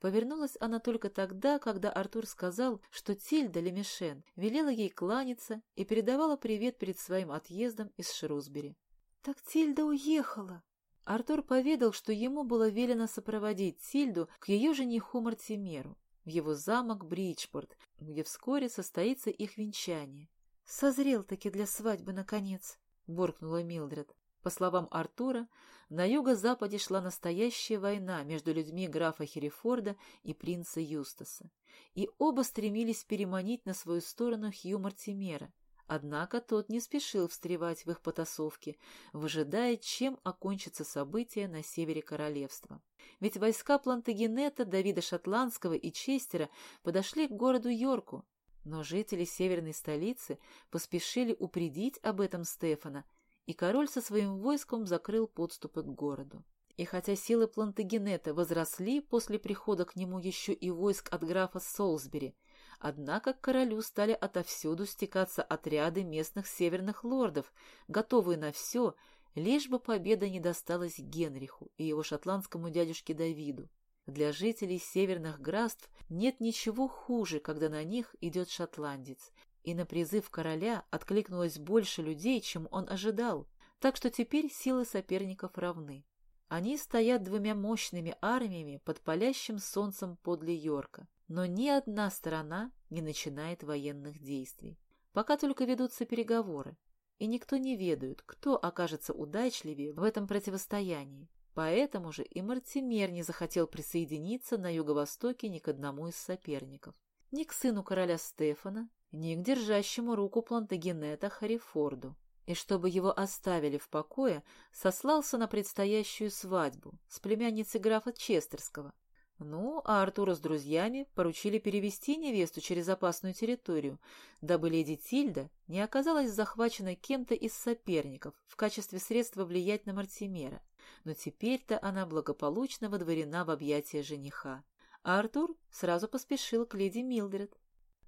Повернулась она только тогда, когда Артур сказал, что Тильда Лемешен велела ей кланяться и передавала привет перед своим отъездом из Шрусбери. «Так Тильда уехала!» Артур поведал, что ему было велено сопроводить Тильду к ее жениху Мартимеру в его замок Бриджпорт, где вскоре состоится их венчание. «Созрел-таки для свадьбы, наконец», — буркнула Милдред. По словам Артура, на юго-западе шла настоящая война между людьми графа Херефорда и принца Юстаса, и оба стремились переманить на свою сторону Хью Мартимера, однако тот не спешил встревать в их потасовки, выжидая, чем окончатся события на севере королевства. Ведь войска Плантагенета, Давида Шотландского и Честера подошли к городу Йорку, но жители северной столицы поспешили упредить об этом Стефана, и король со своим войском закрыл подступы к городу. И хотя силы Плантагенета возросли после прихода к нему еще и войск от графа Солсбери, однако к королю стали отовсюду стекаться отряды местных северных лордов, готовые на все, лишь бы победа не досталась Генриху и его шотландскому дядюшке Давиду. Для жителей северных графств нет ничего хуже, когда на них идет шотландец, и на призыв короля откликнулось больше людей, чем он ожидал, так что теперь силы соперников равны. Они стоят двумя мощными армиями под палящим солнцем подле Йорка, но ни одна сторона не начинает военных действий. Пока только ведутся переговоры, и никто не ведает, кто окажется удачливее в этом противостоянии. Поэтому же и Мартимер не захотел присоединиться на юго-востоке ни к одному из соперников. Ни к сыну короля Стефана, ни к держащему руку Плантагенета Харифорду. И чтобы его оставили в покое, сослался на предстоящую свадьбу с племянницей графа Честерского. Ну, а Артура с друзьями поручили перевести невесту через опасную территорию, дабы леди Тильда не оказалась захвачена кем-то из соперников в качестве средства влиять на Мартимера но теперь-то она благополучно водворена в объятия жениха. А Артур сразу поспешил к леди Милдред.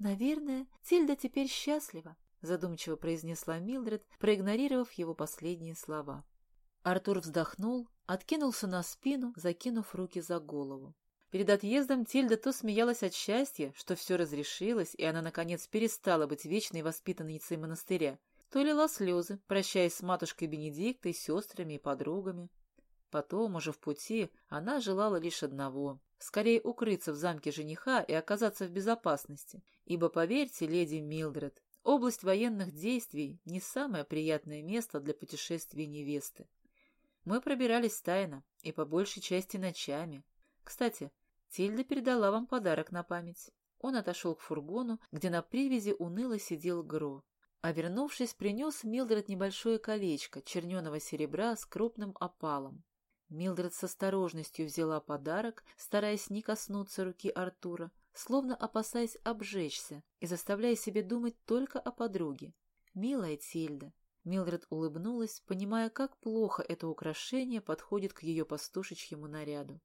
«Наверное, Тильда теперь счастлива», — задумчиво произнесла Милдред, проигнорировав его последние слова. Артур вздохнул, откинулся на спину, закинув руки за голову. Перед отъездом Тильда то смеялась от счастья, что все разрешилось, и она, наконец, перестала быть вечной воспитанницей монастыря, то лила слезы, прощаясь с матушкой Бенедиктой, сестрами и подругами. Потом, уже в пути, она желала лишь одного — скорее укрыться в замке жениха и оказаться в безопасности. Ибо, поверьте, леди Милдред, Область военных действий – не самое приятное место для путешествия невесты. Мы пробирались тайно и по большей части ночами. Кстати, Тильда передала вам подарок на память. Он отошел к фургону, где на привязи уныло сидел Гро. А вернувшись, принес Милдред небольшое колечко черненого серебра с крупным опалом. Милдред с осторожностью взяла подарок, стараясь не коснуться руки Артура, словно опасаясь обжечься и заставляя себе думать только о подруге. «Милая Тильда!» Милдред улыбнулась, понимая, как плохо это украшение подходит к ее пастушечьему наряду.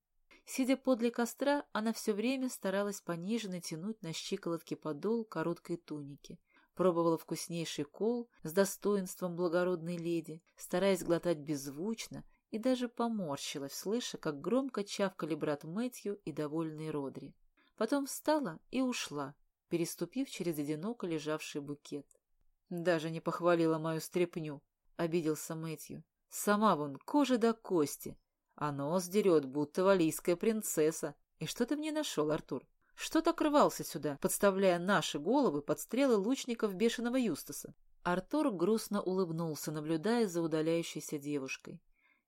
Сидя подле костра, она все время старалась пониже натянуть на щиколотки подол короткой туники. Пробовала вкуснейший кол с достоинством благородной леди, стараясь глотать беззвучно, и даже поморщилась, слыша, как громко чавкали брат Мэтью и довольный Родри. Потом встала и ушла, переступив через одиноко лежавший букет. «Даже не похвалила мою стряпню», — обиделся Мэтью. «Сама вон, кожа до кости, а нос дерет, будто валийская принцесса. И что ты мне нашел, Артур? Что так рвался сюда, подставляя наши головы под стрелы лучников бешеного Юстаса?» Артур грустно улыбнулся, наблюдая за удаляющейся девушкой.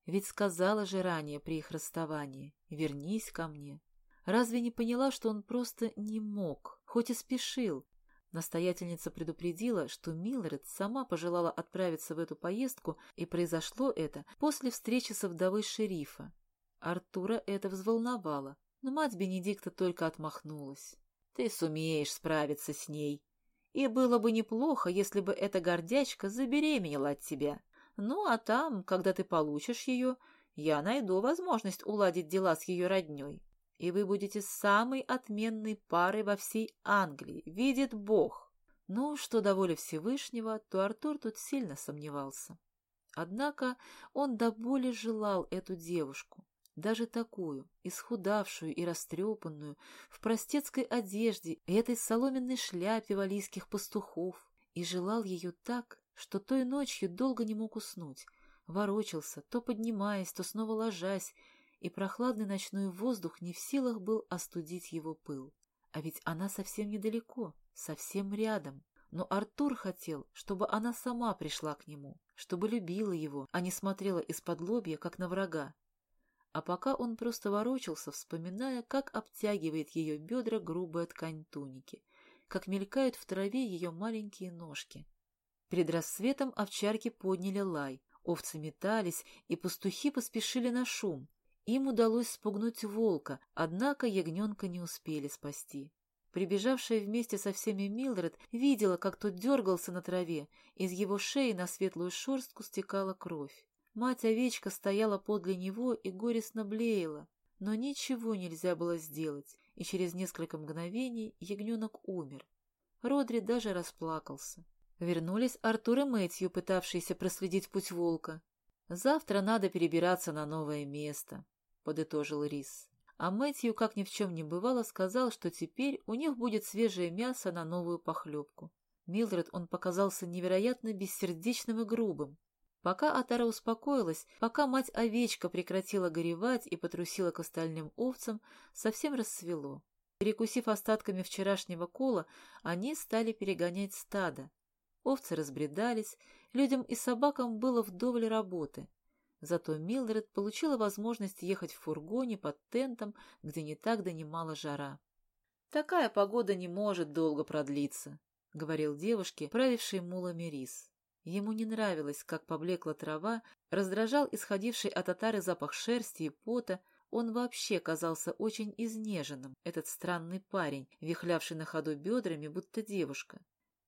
Ведь сказала же ранее при их расставании «Вернись ко мне». Разве не поняла, что он просто не мог, хоть и спешил? Настоятельница предупредила, что Милред сама пожелала отправиться в эту поездку, и произошло это после встречи со вдовой шерифа. Артура это взволновало, но мать Бенедикта только отмахнулась. «Ты сумеешь справиться с ней. И было бы неплохо, если бы эта гордячка забеременела от тебя. Ну, а там, когда ты получишь ее, я найду возможность уладить дела с ее родней и вы будете самой отменной парой во всей Англии, видит Бог. Но что до воли Всевышнего, то Артур тут сильно сомневался. Однако он до боли желал эту девушку, даже такую, исхудавшую и растрепанную, в простецкой одежде и этой соломенной шляпе валийских пастухов, и желал ее так, что той ночью долго не мог уснуть, ворочался, то поднимаясь, то снова ложась, и прохладный ночной воздух не в силах был остудить его пыл. А ведь она совсем недалеко, совсем рядом. Но Артур хотел, чтобы она сама пришла к нему, чтобы любила его, а не смотрела из-под лобья, как на врага. А пока он просто ворочался, вспоминая, как обтягивает ее бедра грубая ткань туники, как мелькают в траве ее маленькие ножки. Перед рассветом овчарки подняли лай, овцы метались, и пастухи поспешили на шум, им удалось спугнуть волка, однако ягненка не успели спасти. Прибежавшая вместе со всеми Милдред видела, как тот дергался на траве, из его шеи на светлую шерстку стекала кровь. Мать-овечка стояла подле него и горестно блеяла, но ничего нельзя было сделать, и через несколько мгновений ягненок умер. Родри даже расплакался. Вернулись Артур и Мэтью, пытавшиеся проследить путь волка. Завтра надо перебираться на новое место подытожил Рис. А Мэтью, как ни в чем не бывало, сказал, что теперь у них будет свежее мясо на новую похлебку. Милдред он показался невероятно бессердечным и грубым. Пока Атара успокоилась, пока мать-овечка прекратила горевать и потрусила к остальным овцам, совсем рассвело. Перекусив остатками вчерашнего кола, они стали перегонять стадо. Овцы разбредались, людям и собакам было вдоволь работы. Зато Милдред получила возможность ехать в фургоне под тентом, где не так донимала жара. «Такая погода не может долго продлиться», — говорил девушке, правившей мулами рис. Ему не нравилось, как поблекла трава, раздражал исходивший от татары запах шерсти и пота, он вообще казался очень изнеженным, этот странный парень, вихлявший на ходу бедрами, будто девушка.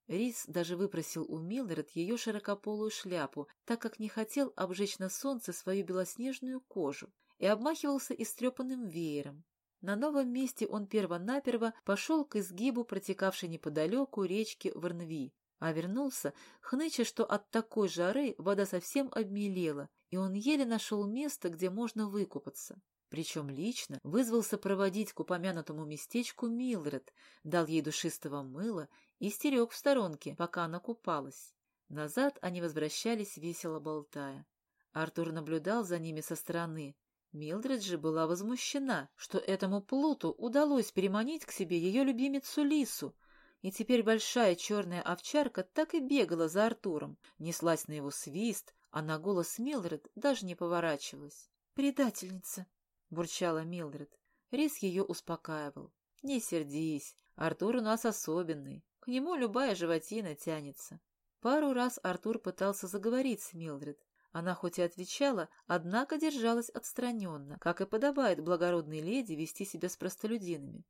Рис даже выпросил у Милдред ее широкополую шляпу, так как не хотел обжечь на солнце свою белоснежную кожу, и обмахивался истрепанным веером. На новом месте он перво-наперво пошел к изгибу, протекавшей неподалеку речки Варнви, а вернулся, хныча, что от такой жары вода совсем обмелела, и он еле нашел место, где можно выкупаться. Причем лично вызвался проводить к упомянутому местечку Милдред, дал ей душистого мыла и стерег в сторонке, пока она купалась. Назад они возвращались, весело болтая. Артур наблюдал за ними со стороны. Милдред же была возмущена, что этому плуту удалось переманить к себе ее любимицу Лису. и теперь большая черная овчарка так и бегала за Артуром, неслась на его свист, а на голос Милдред даже не поворачивалась. «Предательница!» — бурчала Милдред. Рис ее успокаивал. «Не сердись, Артур у нас особенный. К нему любая животина тянется». Пару раз Артур пытался заговорить с Милдред. Она хоть и отвечала, однако держалась отстраненно, как и подобает благородной леди вести себя с простолюдинами.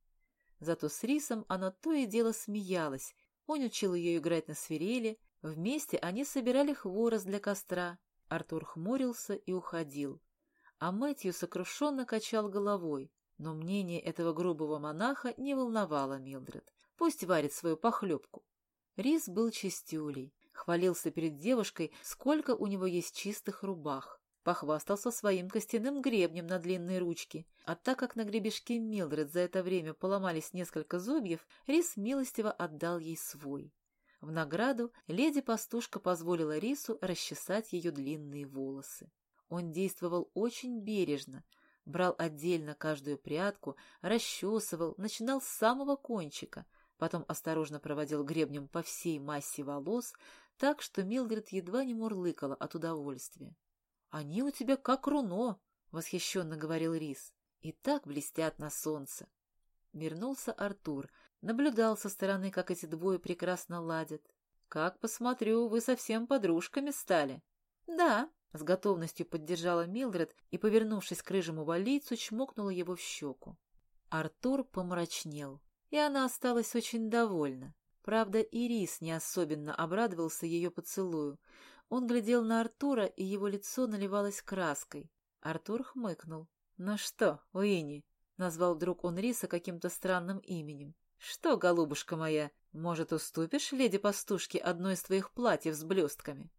Зато с Рисом она то и дело смеялась. Он учил ее играть на свирели. Вместе они собирали хворост для костра. Артур хмурился и уходил. А Мэтью сокрушенно качал головой. Но мнение этого грубого монаха не волновало Милдред. Пусть варит свою похлебку. Рис был чистюлей. Хвалился перед девушкой, сколько у него есть чистых рубах. Похвастался своим костяным гребнем на длинной ручке, а так как на гребешке Милдред за это время поломались несколько зубьев, Рис милостиво отдал ей свой. В награду леди-пастушка позволила Рису расчесать ее длинные волосы. Он действовал очень бережно, брал отдельно каждую прядку, расчесывал, начинал с самого кончика, потом осторожно проводил гребнем по всей массе волос, так что Милдред едва не мурлыкала от удовольствия. «Они у тебя как руно», — восхищенно говорил Рис, — «и так блестят на солнце». Вернулся Артур, наблюдал со стороны, как эти двое прекрасно ладят. «Как посмотрю, вы совсем подружками стали». «Да», — с готовностью поддержала Милдред и, повернувшись к рыжему валийцу, чмокнула его в щеку. Артур помрачнел, и она осталась очень довольна. Правда, и Рис не особенно обрадовался ее поцелую. Он глядел на Артура, и его лицо наливалось краской. Артур хмыкнул. «Ну что, Уинни?» — назвал вдруг он Риса каким-то странным именем. «Что, голубушка моя, может, уступишь леди-пастушке одно из твоих платьев с блестками?»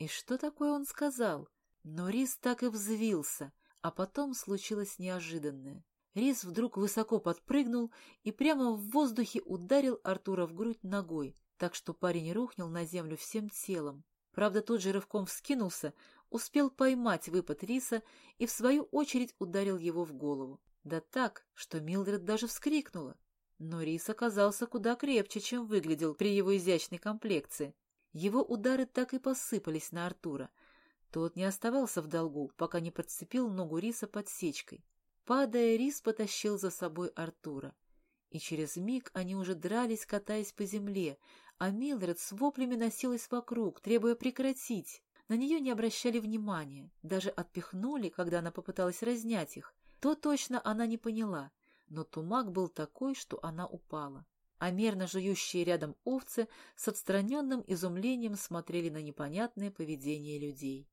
И что такое он сказал? Но Рис так и взвился, а потом случилось неожиданное. Рис вдруг высоко подпрыгнул и прямо в воздухе ударил Артура в грудь ногой, так что парень рухнул на землю всем телом. Правда, тот же рывком вскинулся, успел поймать выпад риса и, в свою очередь, ударил его в голову. Да так, что Милдред даже вскрикнула. Но рис оказался куда крепче, чем выглядел при его изящной комплекции. Его удары так и посыпались на Артура. Тот не оставался в долгу, пока не подцепил ногу риса подсечкой. Падая, рис потащил за собой Артура. И через миг они уже дрались, катаясь по земле, а Милдред с воплями носилась вокруг, требуя прекратить. На нее не обращали внимания, даже отпихнули, когда она попыталась разнять их. То точно она не поняла, но тумак был такой, что она упала. А мерно жующие рядом овцы с отстраненным изумлением смотрели на непонятное поведение людей.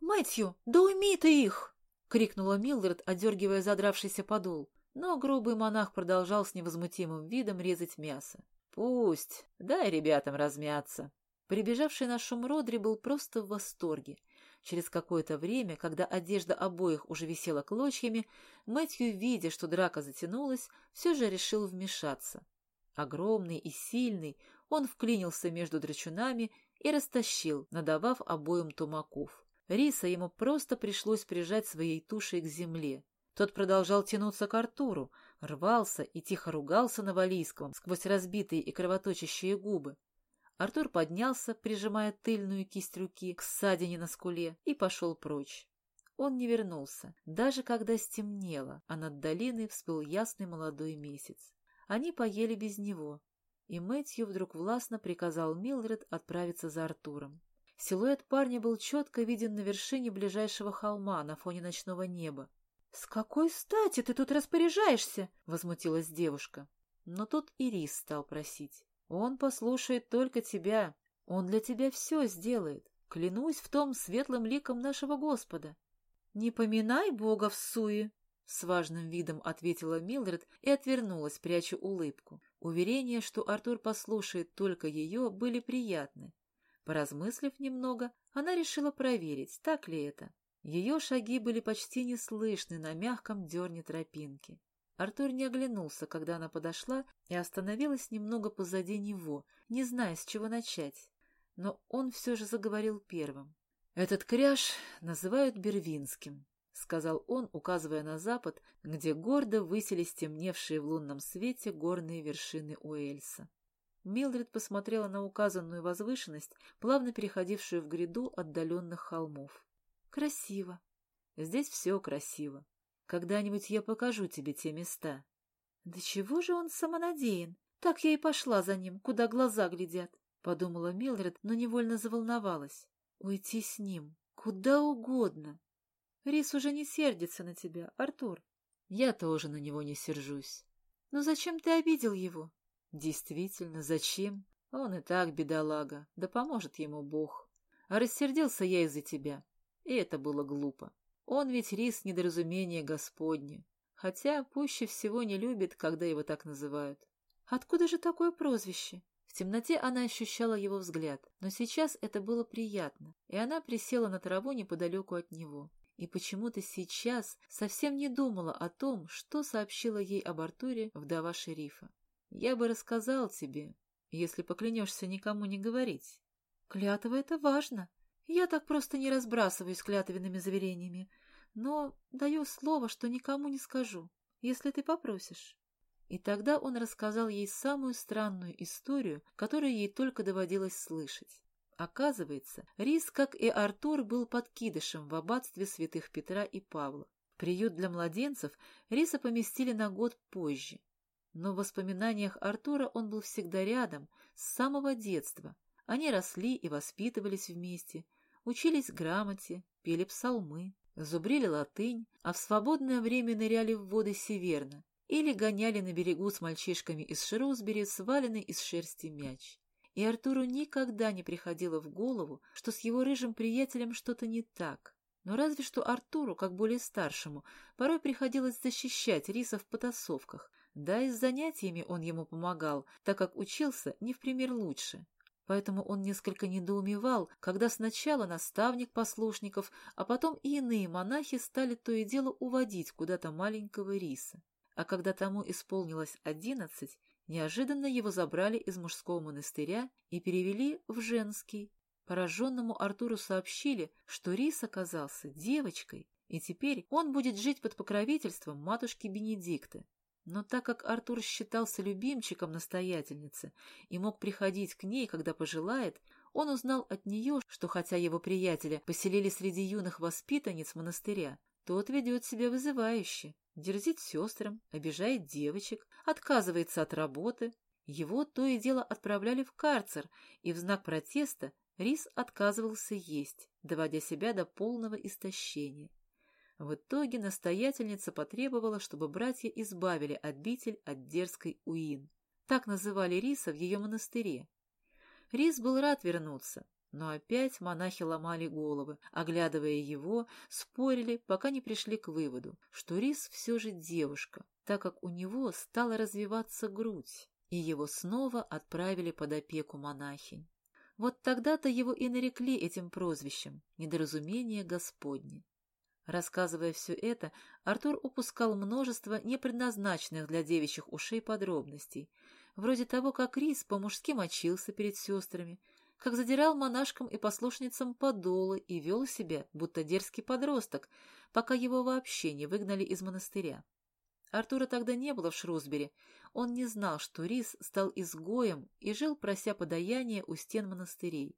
«Мэтью, да уйми ты их!» — крикнула Милдред, одергивая задравшийся подол. Но грубый монах продолжал с невозмутимым видом резать мясо. Пусть, дай ребятам размяться. Прибежавший на шум Родри был просто в восторге. Через какое-то время, когда одежда обоих уже висела клочьями, Мэтью, видя, что драка затянулась, все же решил вмешаться. Огромный и сильный, он вклинился между драчунами и растащил, надавав обоим тумаков. Риса ему просто пришлось прижать своей тушей к земле. Тот продолжал тянуться к Артуру, рвался и тихо ругался на валийском сквозь разбитые и кровоточащие губы. Артур поднялся, прижимая тыльную кисть руки к ссадине на скуле, и пошел прочь. Он не вернулся, даже когда стемнело, а над долиной всплыл ясный молодой месяц. Они поели без него, и Мэтью вдруг властно приказал Милдред отправиться за Артуром. Силуэт парня был четко виден на вершине ближайшего холма на фоне ночного неба. «С какой стати ты тут распоряжаешься?» — возмутилась девушка. Но тут Ирис стал просить. «Он послушает только тебя. Он для тебя все сделает. Клянусь в том светлым ликом нашего Господа». «Не поминай Бога в суе!» — с важным видом ответила Милдред и отвернулась, пряча улыбку. Уверения, что Артур послушает только ее, были приятны. Поразмыслив немного, она решила проверить, так ли это. Ее шаги были почти неслышны на мягком дерне тропинки. Артур не оглянулся, когда она подошла и остановилась немного позади него, не зная, с чего начать. Но он все же заговорил первым. «Этот кряж называют Бервинским», — сказал он, указывая на запад, где гордо высились темневшие в лунном свете горные вершины Уэльса. Милдред посмотрела на указанную возвышенность, плавно переходившую в гряду отдаленных холмов. «Красиво. Здесь все красиво. Когда-нибудь я покажу тебе те места». «Да чего же он самонадеян? Так я и пошла за ним, куда глаза глядят», — подумала Милдред, но невольно заволновалась. «Уйти с ним. Куда угодно. Рис уже не сердится на тебя, Артур». «Я тоже на него не сержусь». «Но зачем ты обидел его?» Действительно, зачем? Он и так бедолага, да поможет ему Бог. А рассердился я из-за тебя, и это было глупо. Он ведь рис недоразумения Господне, хотя пуще всего не любит, когда его так называют. Откуда же такое прозвище? В темноте она ощущала его взгляд, но сейчас это было приятно, и она присела на траву неподалеку от него. И почему-то сейчас совсем не думала о том, что сообщила ей об Артуре вдова шерифа. Я бы рассказал тебе, если поклянешься никому не говорить. Клятва — это важно. Я так просто не разбрасываюсь клятвенными заверениями, но даю слово, что никому не скажу, если ты попросишь. И тогда он рассказал ей самую странную историю, которую ей только доводилось слышать. Оказывается, Рис, как и Артур, был подкидышем в аббатстве святых Петра и Павла. Приют для младенцев Риса поместили на год позже, но в воспоминаниях Артура он был всегда рядом, с самого детства. Они росли и воспитывались вместе, учились грамоте, пели псалмы, зубрили латынь, а в свободное время ныряли в воды Северна или гоняли на берегу с мальчишками из Шрусбери сваленный из шерсти мяч. И Артуру никогда не приходило в голову, что с его рыжим приятелем что-то не так. Но разве что Артуру, как более старшему, порой приходилось защищать Риса в потасовках, да и с занятиями он ему помогал, так как учился не в пример лучше. Поэтому он несколько недоумевал, когда сначала наставник послушников, а потом и иные монахи стали то и дело уводить куда-то маленького риса. А когда тому исполнилось одиннадцать, неожиданно его забрали из мужского монастыря и перевели в женский. Пораженному Артуру сообщили, что рис оказался девочкой, и теперь он будет жить под покровительством матушки Бенедикты. Но так как Артур считался любимчиком настоятельницы и мог приходить к ней, когда пожелает, он узнал от нее, что хотя его приятеля поселили среди юных воспитанниц монастыря, тот ведет себя вызывающе, дерзит сестрам, обижает девочек, отказывается от работы. Его то и дело отправляли в карцер, и в знак протеста Рис отказывался есть, доводя себя до полного истощения. В итоге настоятельница потребовала, чтобы братья избавили обитель от дерзкой Уин. Так называли Риса в ее монастыре. Рис был рад вернуться, но опять монахи ломали головы, оглядывая его, спорили, пока не пришли к выводу, что Рис все же девушка, так как у него стала развиваться грудь, и его снова отправили под опеку монахинь. Вот тогда-то его и нарекли этим прозвищем «Недоразумение Господне». Рассказывая все это, Артур упускал множество непредназначенных для девичьих ушей подробностей, вроде того, как Рис по-мужски мочился перед сестрами, как задирал монашкам и послушницам подолы и вел себя, будто дерзкий подросток, пока его вообще не выгнали из монастыря. Артура тогда не было в Шрусбери, он не знал, что Рис стал изгоем и жил, прося подаяния у стен монастырей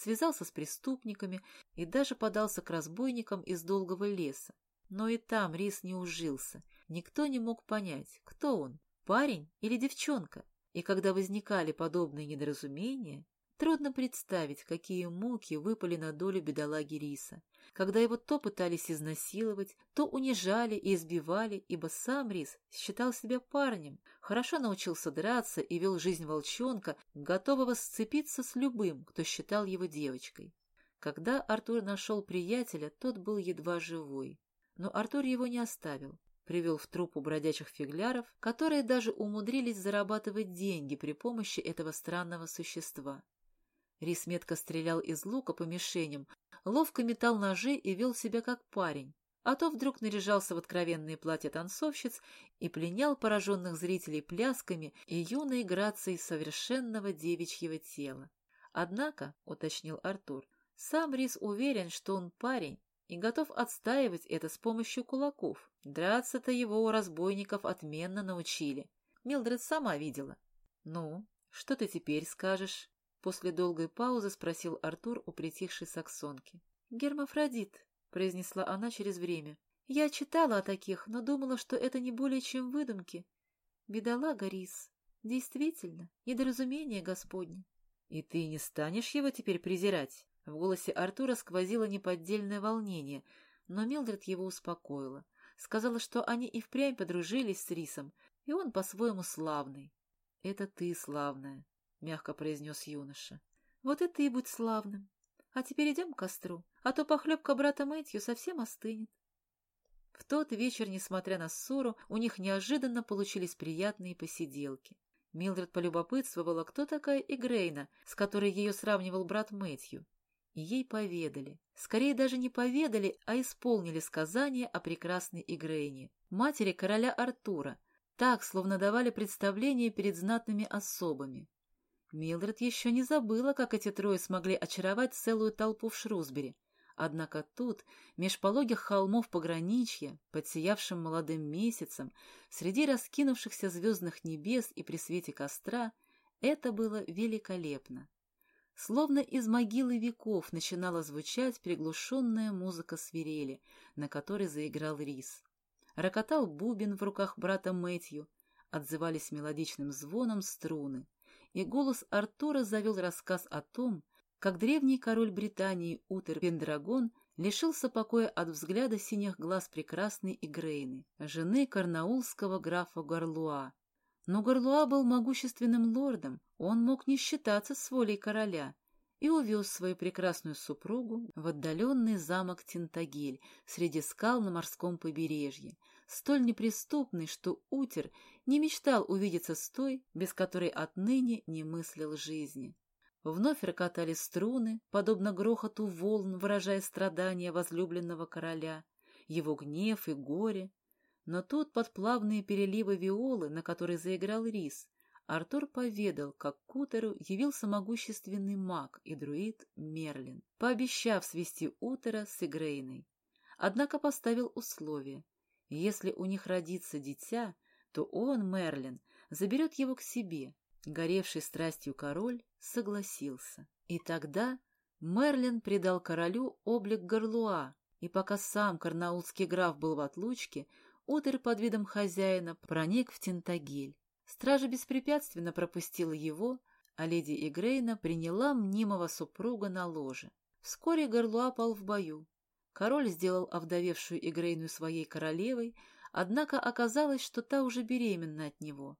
связался с преступниками и даже подался к разбойникам из долгого леса. Но и там Рис не ужился. Никто не мог понять, кто он, парень или девчонка. И когда возникали подобные недоразумения, трудно представить, какие муки выпали на долю бедолаги Риса когда его то пытались изнасиловать, то унижали и избивали, ибо сам Рис считал себя парнем, хорошо научился драться и вел жизнь волчонка, готового сцепиться с любым, кто считал его девочкой. Когда Артур нашел приятеля, тот был едва живой. Но Артур его не оставил. Привел в труппу бродячих фигляров, которые даже умудрились зарабатывать деньги при помощи этого странного существа. Рис метко стрелял из лука по мишеням, ловко метал ножи и вел себя как парень, а то вдруг наряжался в откровенные платья танцовщиц и пленял пораженных зрителей плясками и юной грацией совершенного девичьего тела. Однако, — уточнил Артур, — сам Рис уверен, что он парень и готов отстаивать это с помощью кулаков. Драться-то его у разбойников отменно научили. Милдред сама видела. — Ну, «Что ты теперь скажешь?» После долгой паузы спросил Артур у притихшей саксонки. «Гермафродит», — произнесла она через время. «Я читала о таких, но думала, что это не более чем выдумки. Бедолага Рис. Действительно, недоразумение Господне». «И ты не станешь его теперь презирать?» В голосе Артура сквозило неподдельное волнение, но Милдред его успокоила. Сказала, что они и впрямь подружились с Рисом, и он по-своему славный. — Это ты славная, — мягко произнес юноша. — Вот и ты будь славным. А теперь идем к костру, а то похлебка брата Мэтью совсем остынет. В тот вечер, несмотря на ссору, у них неожиданно получились приятные посиделки. Милдред полюбопытствовала, кто такая Игрейна, с которой ее сравнивал брат Мэтью. И ей поведали. Скорее даже не поведали, а исполнили сказание о прекрасной Игрейне, матери короля Артура, так, словно давали представление перед знатными особами. Милдред еще не забыла, как эти трое смогли очаровать целую толпу в Шрусбери. Однако тут, меж пологих холмов пограничья, под сиявшим молодым месяцем, среди раскинувшихся звездных небес и при свете костра, это было великолепно. Словно из могилы веков начинала звучать приглушенная музыка свирели, на которой заиграл рис. Рокотал бубен в руках брата Мэтью, отзывались мелодичным звоном струны, и голос Артура завел рассказ о том, как древний король Британии Утер Пендрагон лишился покоя от взгляда синих глаз прекрасной Игрейны, жены карнаулского графа Горлуа, но Горлуа был могущественным лордом, он мог не считаться с волей короля и увез свою прекрасную супругу в отдаленный замок Тинтагель среди скал на морском побережье, столь неприступный, что Утер не мечтал увидеться с той, без которой отныне не мыслил жизни. Вновь рокотали струны, подобно грохоту волн, выражая страдания возлюбленного короля, его гнев и горе, но тут под плавные переливы виолы, на которой заиграл рис, Артур поведал, как к Утеру явился могущественный маг и друид Мерлин, пообещав свести Утера с Игрейной. Однако поставил условие. Если у них родится дитя, то он, Мерлин, заберет его к себе. Горевший страстью король согласился. И тогда Мерлин придал королю облик горлуа, и пока сам карнаулский граф был в отлучке, Утер под видом хозяина проник в Тентагель. Стража беспрепятственно пропустила его, а леди Игрейна приняла мнимого супруга на ложе. Вскоре Горлуа пал в бою. Король сделал овдовевшую Игрейну своей королевой, однако оказалось, что та уже беременна от него.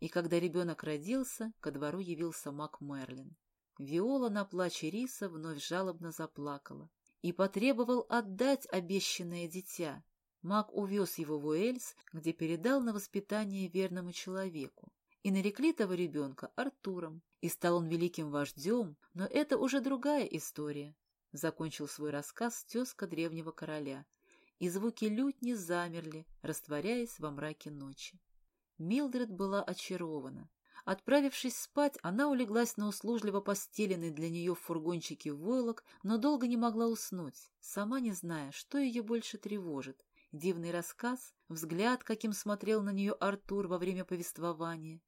И когда ребенок родился, ко двору явился маг Мерлин. Виола на плаче Риса вновь жалобно заплакала и потребовал отдать обещанное дитя. Маг увез его в Уэльс, где передал на воспитание верному человеку. И нарекли того ребенка Артуром. И стал он великим вождем, но это уже другая история. Закончил свой рассказ тезка древнего короля. И звуки лютни замерли, растворяясь во мраке ночи. Милдред была очарована. Отправившись спать, она улеглась на услужливо постеленный для нее в фургончике войлок, но долго не могла уснуть, сама не зная, что ее больше тревожит дивный рассказ, взгляд, каким смотрел на нее Артур во время повествования,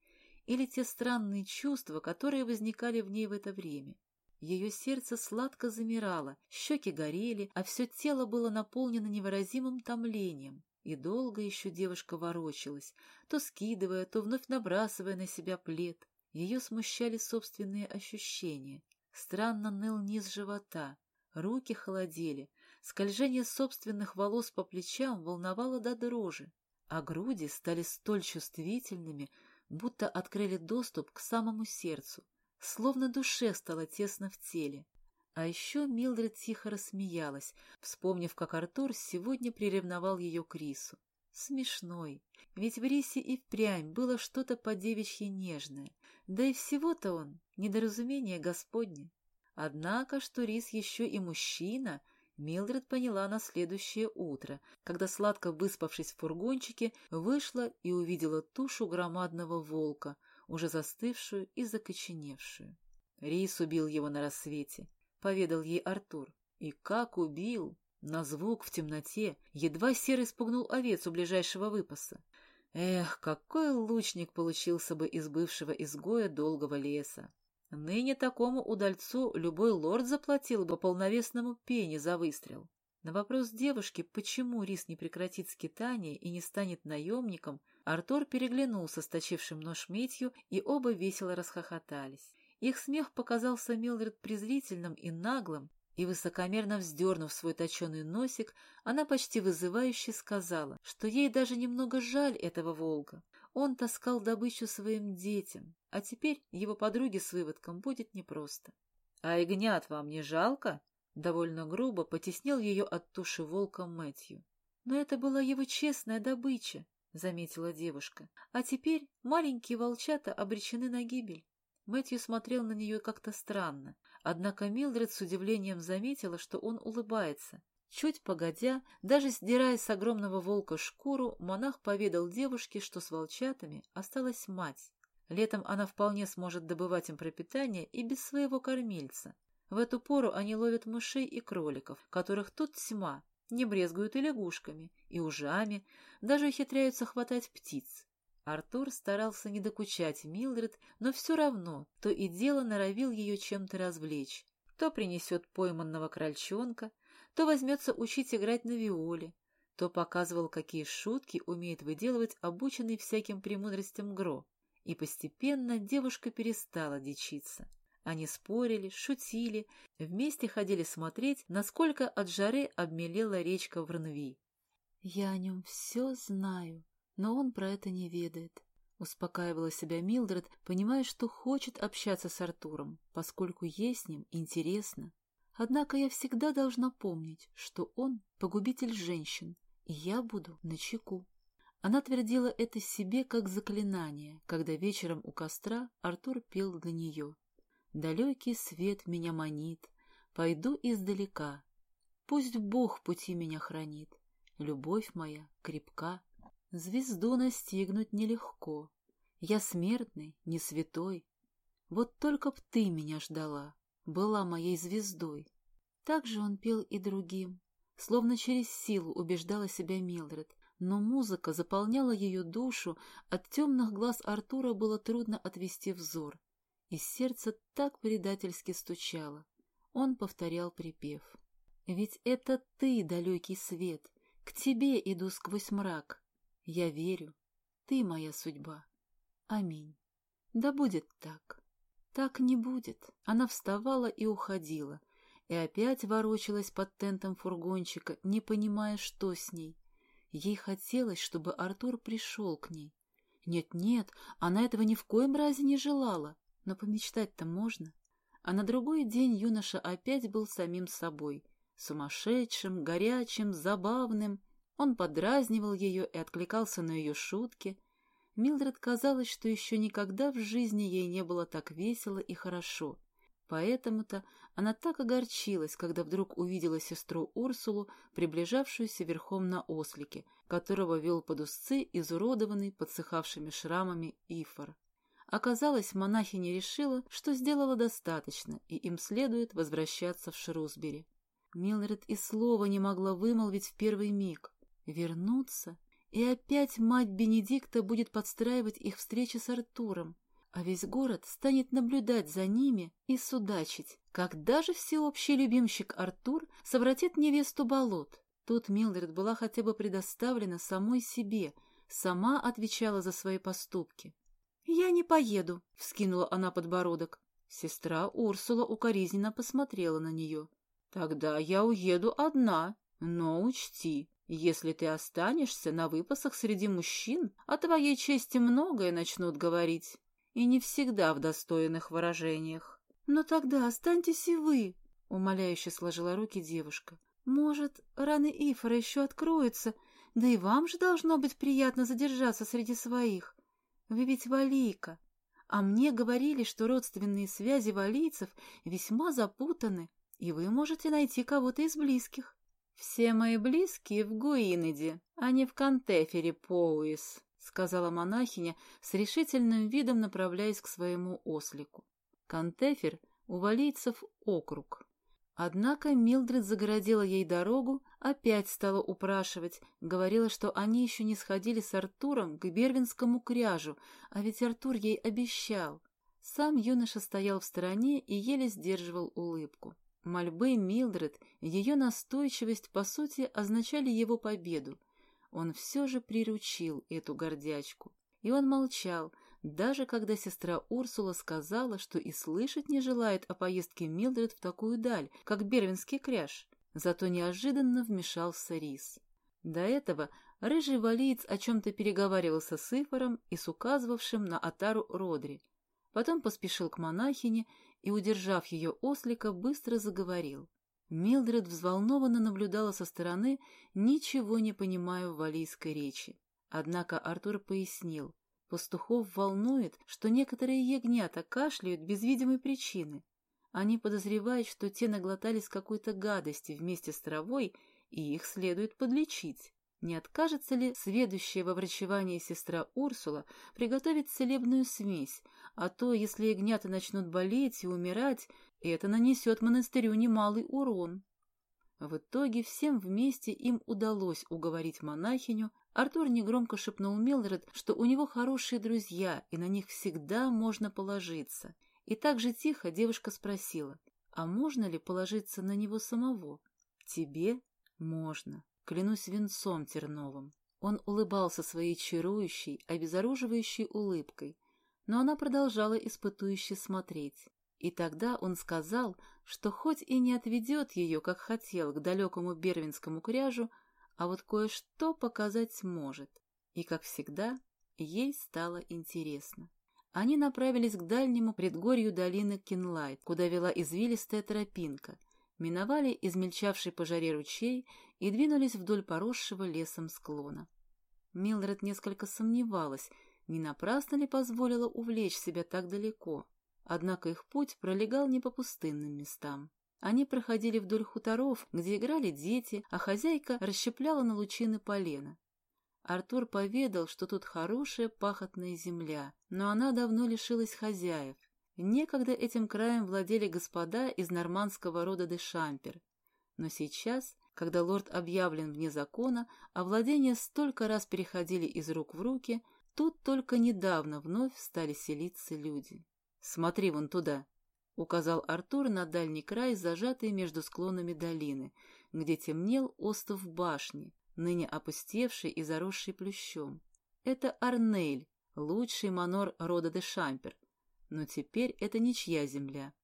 или те странные чувства, которые возникали в ней в это время. Ее сердце сладко замирало, щеки горели, а все тело было наполнено невыразимым томлением. И долго еще девушка ворочалась, то скидывая, то вновь набрасывая на себя плед. Ее смущали собственные ощущения. Странно ныл низ живота, руки холодели, Скольжение собственных волос по плечам волновало до дрожи, а груди стали столь чувствительными, будто открыли доступ к самому сердцу, словно душе стало тесно в теле. А еще Милдред тихо рассмеялась, вспомнив, как Артур сегодня приревновал ее к Рису. Смешной, ведь в Рисе и впрямь было что-то по-девичьи нежное, да и всего-то он — недоразумение Господне. Однако, что Рис еще и мужчина, Милдред поняла на следующее утро, когда, сладко выспавшись в фургончике, вышла и увидела тушу громадного волка, уже застывшую и закоченевшую. Рис убил его на рассвете, — поведал ей Артур. И как убил! На звук в темноте едва серый спугнул овец у ближайшего выпаса. Эх, какой лучник получился бы из бывшего изгоя долгого леса! Ныне такому удальцу любой лорд заплатил бы полновесному пени за выстрел. На вопрос девушки, почему Рис не прекратит скитание и не станет наемником, Артур переглянулся с точившим нож метью, и оба весело расхохотались. Их смех показался Милдред презрительным и наглым, и, высокомерно вздернув свой точеный носик, она почти вызывающе сказала, что ей даже немного жаль этого волка. Он таскал добычу своим детям, а теперь его подруге с выводком будет непросто. — А ягнят вам не жалко? — довольно грубо потеснил ее от туши волка Мэтью. — Но это была его честная добыча, — заметила девушка. — А теперь маленькие волчата обречены на гибель. Мэтью смотрел на нее как-то странно, однако Милдред с удивлением заметила, что он улыбается. Чуть погодя, даже сдирая с огромного волка шкуру, монах поведал девушке, что с волчатами осталась мать. Летом она вполне сможет добывать им пропитание и без своего кормильца. В эту пору они ловят мышей и кроликов, которых тут тьма, не брезгуют и лягушками, и ужами, даже ухитряются хватать птиц. Артур старался не докучать Милдред, но все равно то и дело норовил ее чем-то развлечь. То принесет пойманного крольчонка, то возьмется учить играть на виоле, то показывал, какие шутки умеет выделывать обученный всяким премудростям Гро. И постепенно девушка перестала дичиться. Они спорили, шутили, вместе ходили смотреть, насколько от жары обмелела речка Врнви. «Я о нем все знаю», но он про это не ведает. Успокаивала себя Милдред, понимая, что хочет общаться с Артуром, поскольку ей с ним интересно. Однако я всегда должна помнить, что он — погубитель женщин, и я буду на чеку. Она твердила это себе как заклинание, когда вечером у костра Артур пел для нее. «Далекий свет меня манит, пойду издалека. Пусть Бог пути меня хранит, любовь моя крепка». Звезду настигнуть нелегко. Я смертный, не святой. Вот только б ты меня ждала, была моей звездой. Так же он пел и другим, словно через силу убеждала себя Милдред, но музыка заполняла ее душу, от темных глаз Артура было трудно отвести взор, и сердце так предательски стучало. Он повторял припев. «Ведь это ты, далекий свет, к тебе иду сквозь мрак, я верю. Ты моя судьба. Аминь. Да будет так. Так не будет. Она вставала и уходила, и опять ворочалась под тентом фургончика, не понимая, что с ней. Ей хотелось, чтобы Артур пришел к ней. Нет-нет, она этого ни в коем разе не желала, но помечтать-то можно. А на другой день юноша опять был самим собой, сумасшедшим, горячим, забавным, он подразнивал ее и откликался на ее шутки. Милдред казалось, что еще никогда в жизни ей не было так весело и хорошо. Поэтому-то она так огорчилась, когда вдруг увидела сестру Урсулу, приближавшуюся верхом на ослике, которого вел под узцы изуродованный подсыхавшими шрамами Ифор. Оказалось, монахиня решила, что сделала достаточно, и им следует возвращаться в Шрусбери. Милдред и слова не могла вымолвить в первый миг. Вернуться, и опять мать Бенедикта будет подстраивать их встречи с Артуром, а весь город станет наблюдать за ними и судачить, когда же всеобщий любимщик Артур совратит невесту болот. Тут Милдред была хотя бы предоставлена самой себе, сама отвечала за свои поступки. «Я не поеду», — вскинула она подбородок. Сестра Урсула укоризненно посмотрела на нее. «Тогда я уеду одна, но учти, если ты останешься на выпасах среди мужчин, о твоей чести многое начнут говорить, и не всегда в достойных выражениях. Но тогда останьтесь и вы, — умоляюще сложила руки девушка. Может, раны Ифора еще откроются, да и вам же должно быть приятно задержаться среди своих. Вы ведь валийка, а мне говорили, что родственные связи валийцев весьма запутаны, и вы можете найти кого-то из близких. «Все мои близкие в Гуинеде, а не в Кантефере Поуис», — сказала монахиня с решительным видом, направляясь к своему ослику. Кантефер — у валийцев округ. Однако Милдред загородила ей дорогу, опять стала упрашивать, говорила, что они еще не сходили с Артуром к Бервинскому кряжу, а ведь Артур ей обещал. Сам юноша стоял в стороне и еле сдерживал улыбку. Мольбы Милдред, ее настойчивость, по сути, означали его победу. Он все же приручил эту гордячку. И он молчал, даже когда сестра Урсула сказала, что и слышать не желает о поездке Милдред в такую даль, как Бервинский кряж. Зато неожиданно вмешался Рис. До этого рыжий валиец о чем-то переговаривался с Ифором и с указывавшим на Атару Родри. Потом поспешил к монахине и, удержав ее ослика, быстро заговорил. Милдред взволнованно наблюдала со стороны, ничего не понимая в валийской речи. Однако Артур пояснил. Пастухов волнует, что некоторые ягнята кашляют без видимой причины. Они подозревают, что те наглотались какой-то гадости вместе с травой, и их следует подлечить. Не откажется ли сведущая во врачевании сестра Урсула приготовить целебную смесь, а то, если ягнята начнут болеть и умирать, это нанесет монастырю немалый урон. В итоге всем вместе им удалось уговорить монахиню. Артур негромко шепнул Милдред, что у него хорошие друзья, и на них всегда можно положиться. И так же тихо девушка спросила, а можно ли положиться на него самого? Тебе можно, клянусь венцом терновым. Он улыбался своей чарующей, обезоруживающей улыбкой, но она продолжала испытующе смотреть. И тогда он сказал, что хоть и не отведет ее, как хотел, к далекому бервинскому кряжу, а вот кое-что показать может. И, как всегда, ей стало интересно. Они направились к дальнему предгорью долины Кинлайт, куда вела извилистая тропинка, миновали измельчавший по жаре ручей и двинулись вдоль поросшего лесом склона. Милдред несколько сомневалась, не напрасно ли позволила увлечь себя так далеко. Однако их путь пролегал не по пустынным местам. Они проходили вдоль хуторов, где играли дети, а хозяйка расщепляла на лучины полена. Артур поведал, что тут хорошая пахотная земля, но она давно лишилась хозяев. Некогда этим краем владели господа из нормандского рода де Шампер. Но сейчас, когда лорд объявлен вне закона, а владения столько раз переходили из рук в руки, тут только недавно вновь стали селиться люди. «Смотри вон туда», — указал Артур на дальний край, зажатый между склонами долины, где темнел остов башни, ныне опустевший и заросший плющом. Это Арнель, лучший манор рода де Шампер, но теперь это ничья земля.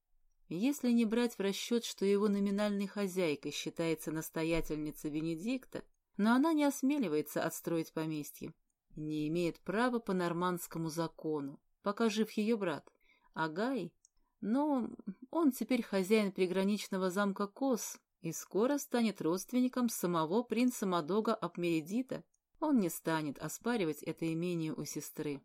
Если не брать в расчет, что его номинальной хозяйкой считается настоятельница Венедикта, но она не осмеливается отстроить поместье, не имеет права по нормандскому закону, пока жив ее брат. А Гай? Ну, он теперь хозяин приграничного замка Кос и скоро станет родственником самого принца Мадога Апмеридита. Он не станет оспаривать это имение у сестры.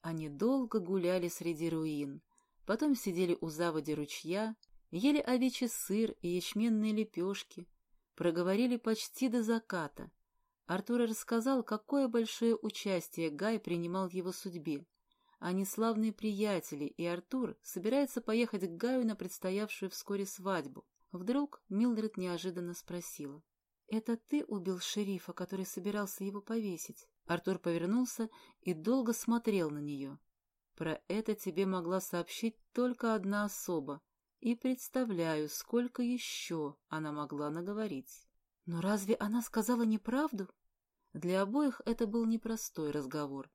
Они долго гуляли среди руин, потом сидели у заводи ручья, ели овечий сыр и ячменные лепешки, проговорили почти до заката. Артур рассказал, какое большое участие Гай принимал в его судьбе, они славные приятели, и Артур собирается поехать к Гаю на предстоявшую вскоре свадьбу. Вдруг Милдред неожиданно спросила. «Это ты убил шерифа, который собирался его повесить?» Артур повернулся и долго смотрел на нее. «Про это тебе могла сообщить только одна особа, и представляю, сколько еще она могла наговорить». «Но разве она сказала неправду?» Для обоих это был непростой разговор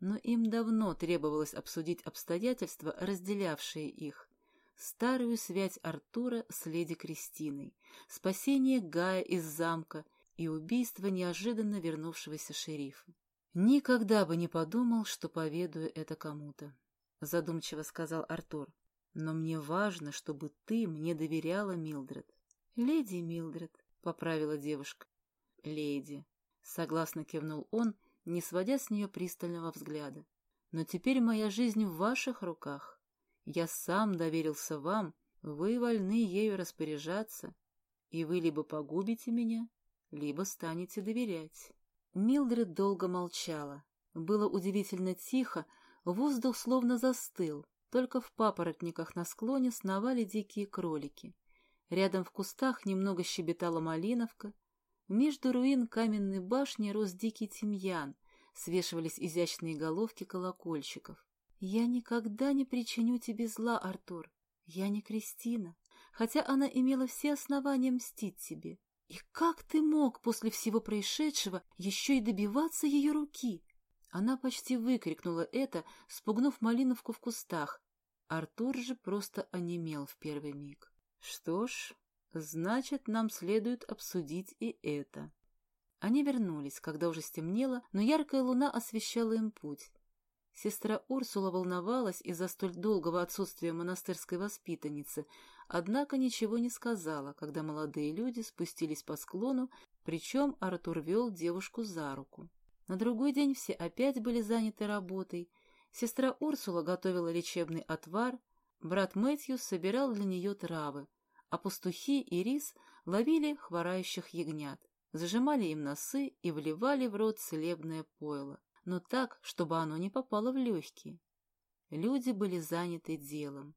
но им давно требовалось обсудить обстоятельства, разделявшие их. Старую связь Артура с леди Кристиной, спасение Гая из замка и убийство неожиданно вернувшегося шерифа. «Никогда бы не подумал, что поведаю это кому-то», — задумчиво сказал Артур. «Но мне важно, чтобы ты мне доверяла, Милдред». «Леди Милдред», — поправила девушка. «Леди», — согласно кивнул он, — не сводя с нее пристального взгляда. «Но теперь моя жизнь в ваших руках. Я сам доверился вам, вы вольны ею распоряжаться, и вы либо погубите меня, либо станете доверять». Милдред долго молчала. Было удивительно тихо, воздух словно застыл, только в папоротниках на склоне сновали дикие кролики. Рядом в кустах немного щебетала малиновка. Между руин каменной башни рос дикий тимьян, свешивались изящные головки колокольчиков. «Я никогда не причиню тебе зла, Артур. Я не Кристина, хотя она имела все основания мстить тебе. И как ты мог после всего происшедшего еще и добиваться ее руки?» Она почти выкрикнула это, спугнув малиновку в кустах. Артур же просто онемел в первый миг. Что ж, значит, нам следует обсудить и это. Они вернулись, когда уже стемнело, но яркая луна освещала им путь. Сестра Урсула волновалась из-за столь долгого отсутствия монастырской воспитанницы, однако ничего не сказала, когда молодые люди спустились по склону, причем Артур вел девушку за руку. На другой день все опять были заняты работой. Сестра Урсула готовила лечебный отвар, Брат Мэтью собирал для нее травы, а пастухи и рис ловили хворающих ягнят, зажимали им носы и вливали в рот целебное пойло, но так, чтобы оно не попало в легкие. Люди были заняты делом.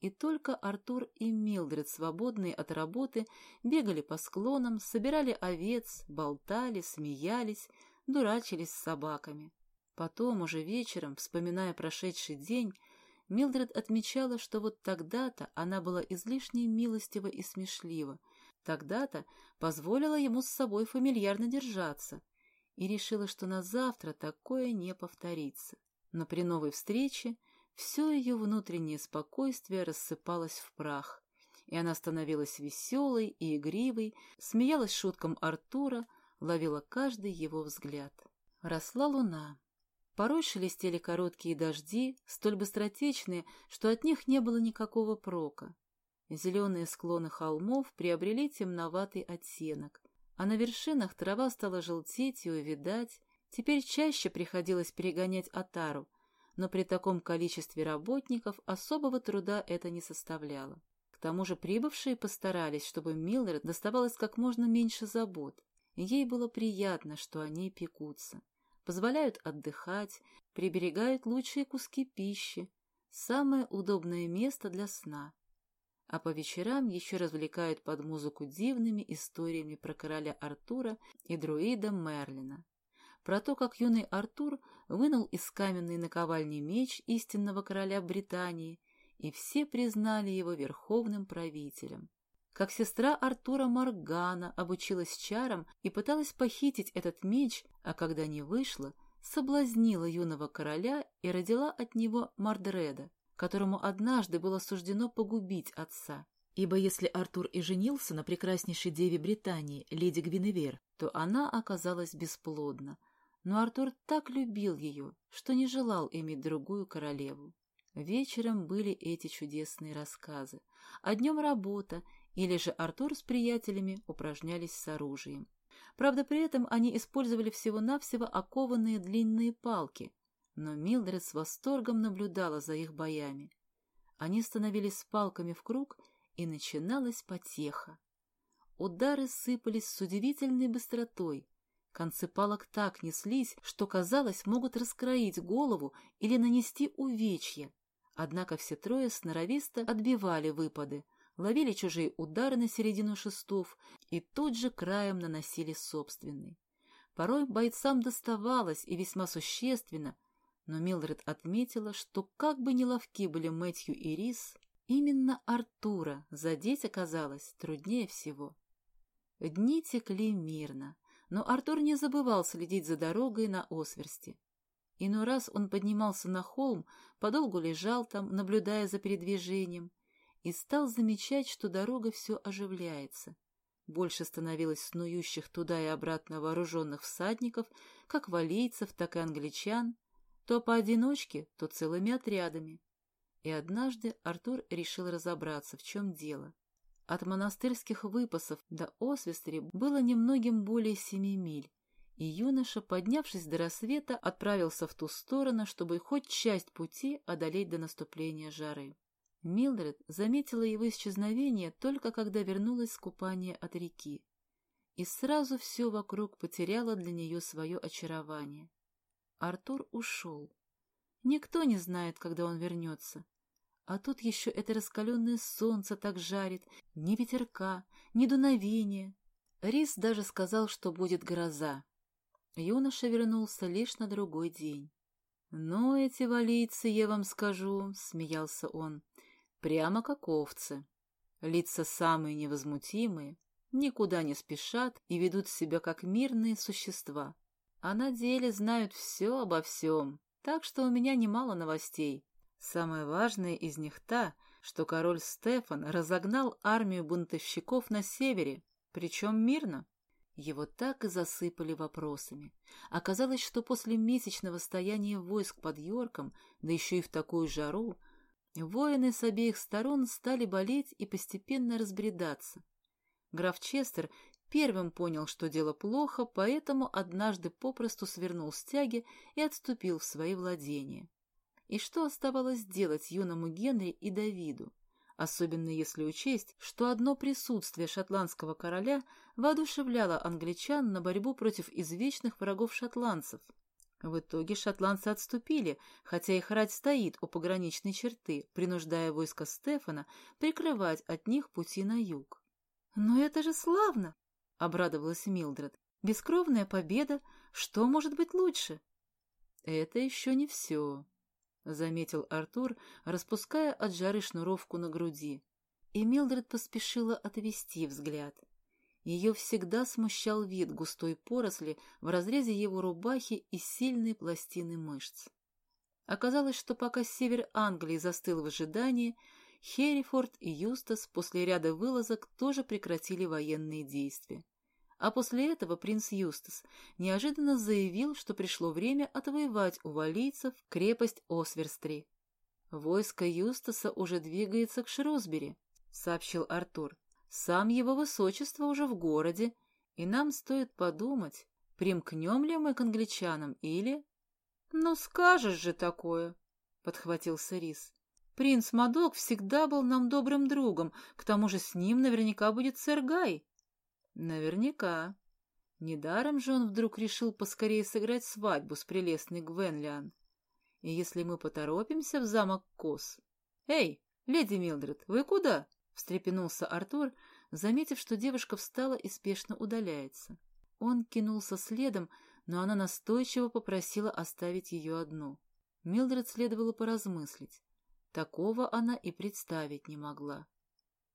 И только Артур и Милдред, свободные от работы, бегали по склонам, собирали овец, болтали, смеялись, дурачились с собаками. Потом, уже вечером, вспоминая прошедший день, Милдред отмечала, что вот тогда-то она была излишне милостива и смешлива, тогда-то позволила ему с собой фамильярно держаться и решила, что на завтра такое не повторится. Но при новой встрече все ее внутреннее спокойствие рассыпалось в прах, и она становилась веселой и игривой, смеялась шуткам Артура, ловила каждый его взгляд. Росла луна, Порой шелестели короткие дожди, столь быстротечные, что от них не было никакого прока. Зеленые склоны холмов приобрели темноватый оттенок, а на вершинах трава стала желтеть и увядать. Теперь чаще приходилось перегонять отару, но при таком количестве работников особого труда это не составляло. К тому же прибывшие постарались, чтобы Миллер доставалось как можно меньше забот. Ей было приятно, что они пекутся позволяют отдыхать, приберегают лучшие куски пищи, самое удобное место для сна. А по вечерам еще развлекают под музыку дивными историями про короля Артура и друида Мерлина. Про то, как юный Артур вынул из каменной наковальни меч истинного короля Британии, и все признали его верховным правителем как сестра Артура Маргана обучилась чарам и пыталась похитить этот меч, а когда не вышла, соблазнила юного короля и родила от него Мардреда, которому однажды было суждено погубить отца. Ибо если Артур и женился на прекраснейшей деве Британии, леди Гвиневер, то она оказалась бесплодна. Но Артур так любил ее, что не желал иметь другую королеву. Вечером были эти чудесные рассказы, а днем работа, или же Артур с приятелями упражнялись с оружием. Правда, при этом они использовали всего-навсего окованные длинные палки, но Милдред с восторгом наблюдала за их боями. Они становились палками в круг, и начиналась потеха. Удары сыпались с удивительной быстротой. Концы палок так неслись, что, казалось, могут раскроить голову или нанести увечья. Однако все трое сноровисто отбивали выпады, ловили чужие удары на середину шестов и тут же краем наносили собственный. Порой бойцам доставалось и весьма существенно, но Милдред отметила, что как бы неловки были Мэтью и Рис, именно Артура задеть оказалось труднее всего. Дни текли мирно, но Артур не забывал следить за дорогой на Осверсте. Иной раз он поднимался на холм, подолгу лежал там, наблюдая за передвижением, и стал замечать, что дорога все оживляется. Больше становилось снующих туда и обратно вооруженных всадников, как валийцев, так и англичан, то поодиночке, то целыми отрядами. И однажды Артур решил разобраться, в чем дело. От монастырских выпасов до Освестри было немногим более семи миль, и юноша, поднявшись до рассвета, отправился в ту сторону, чтобы хоть часть пути одолеть до наступления жары. Милдред заметила его исчезновение только когда вернулась с купания от реки, и сразу все вокруг потеряло для нее свое очарование. Артур ушел. Никто не знает, когда он вернется. А тут еще это раскаленное солнце так жарит, ни ветерка, ни дуновения. Рис даже сказал, что будет гроза. Юноша вернулся лишь на другой день. «Ну, эти валийцы, я вам скажу», — смеялся он, — «прямо как овцы. Лица самые невозмутимые, никуда не спешат и ведут себя как мирные существа. А на деле знают все обо всем, так что у меня немало новостей. Самое важное из них та, что король Стефан разогнал армию бунтовщиков на севере, причем мирно. Его так и засыпали вопросами. Оказалось, что после месячного стояния войск под Йорком, да еще и в такую жару, воины с обеих сторон стали болеть и постепенно разбредаться. Граф Честер первым понял, что дело плохо, поэтому однажды попросту свернул стяги и отступил в свои владения. И что оставалось делать юному Генри и Давиду? особенно если учесть, что одно присутствие шотландского короля воодушевляло англичан на борьбу против извечных врагов шотландцев. В итоге шотландцы отступили, хотя их рать стоит у пограничной черты, принуждая войско Стефана прикрывать от них пути на юг. «Но это же славно!» — обрадовалась Милдред. «Бескровная победа! Что может быть лучше?» «Это еще не все», — заметил Артур, распуская от жары шнуровку на груди. И Милдред поспешила отвести взгляд. Ее всегда смущал вид густой поросли в разрезе его рубахи и сильной пластины мышц. Оказалось, что пока север Англии застыл в ожидании, Херрифорд и Юстас после ряда вылазок тоже прекратили военные действия. А после этого принц Юстас неожиданно заявил, что пришло время отвоевать у валийцев крепость Осверстри. «Войско Юстаса уже двигается к Шрусбери», — сообщил Артур. «Сам его высочество уже в городе, и нам стоит подумать, примкнем ли мы к англичанам или...» «Ну скажешь же такое», — подхватил Сарис. «Принц Мадок всегда был нам добрым другом, к тому же с ним наверняка будет сэр Гай». Наверняка. Недаром же он вдруг решил поскорее сыграть свадьбу с прелестной Гвенлиан. И если мы поторопимся в замок Кос... Эй, леди Милдред, вы куда? Встрепенулся Артур, заметив, что девушка встала и спешно удаляется. Он кинулся следом, но она настойчиво попросила оставить ее одну. Милдред следовало поразмыслить. Такого она и представить не могла.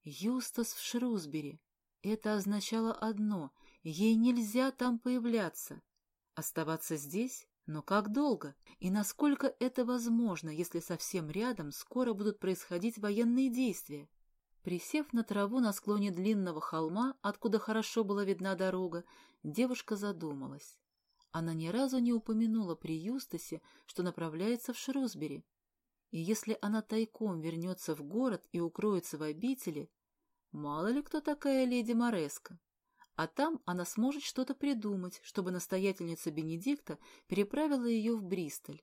Юстас в Шрусбери. Это означало одно — ей нельзя там появляться. Оставаться здесь? Но как долго? И насколько это возможно, если совсем рядом скоро будут происходить военные действия? Присев на траву на склоне длинного холма, откуда хорошо была видна дорога, девушка задумалась. Она ни разу не упомянула при Юстасе, что направляется в Шрусбери. И если она тайком вернется в город и укроется в обители, Мало ли кто такая леди Мореска. А там она сможет что-то придумать, чтобы настоятельница Бенедикта переправила ее в Бристоль.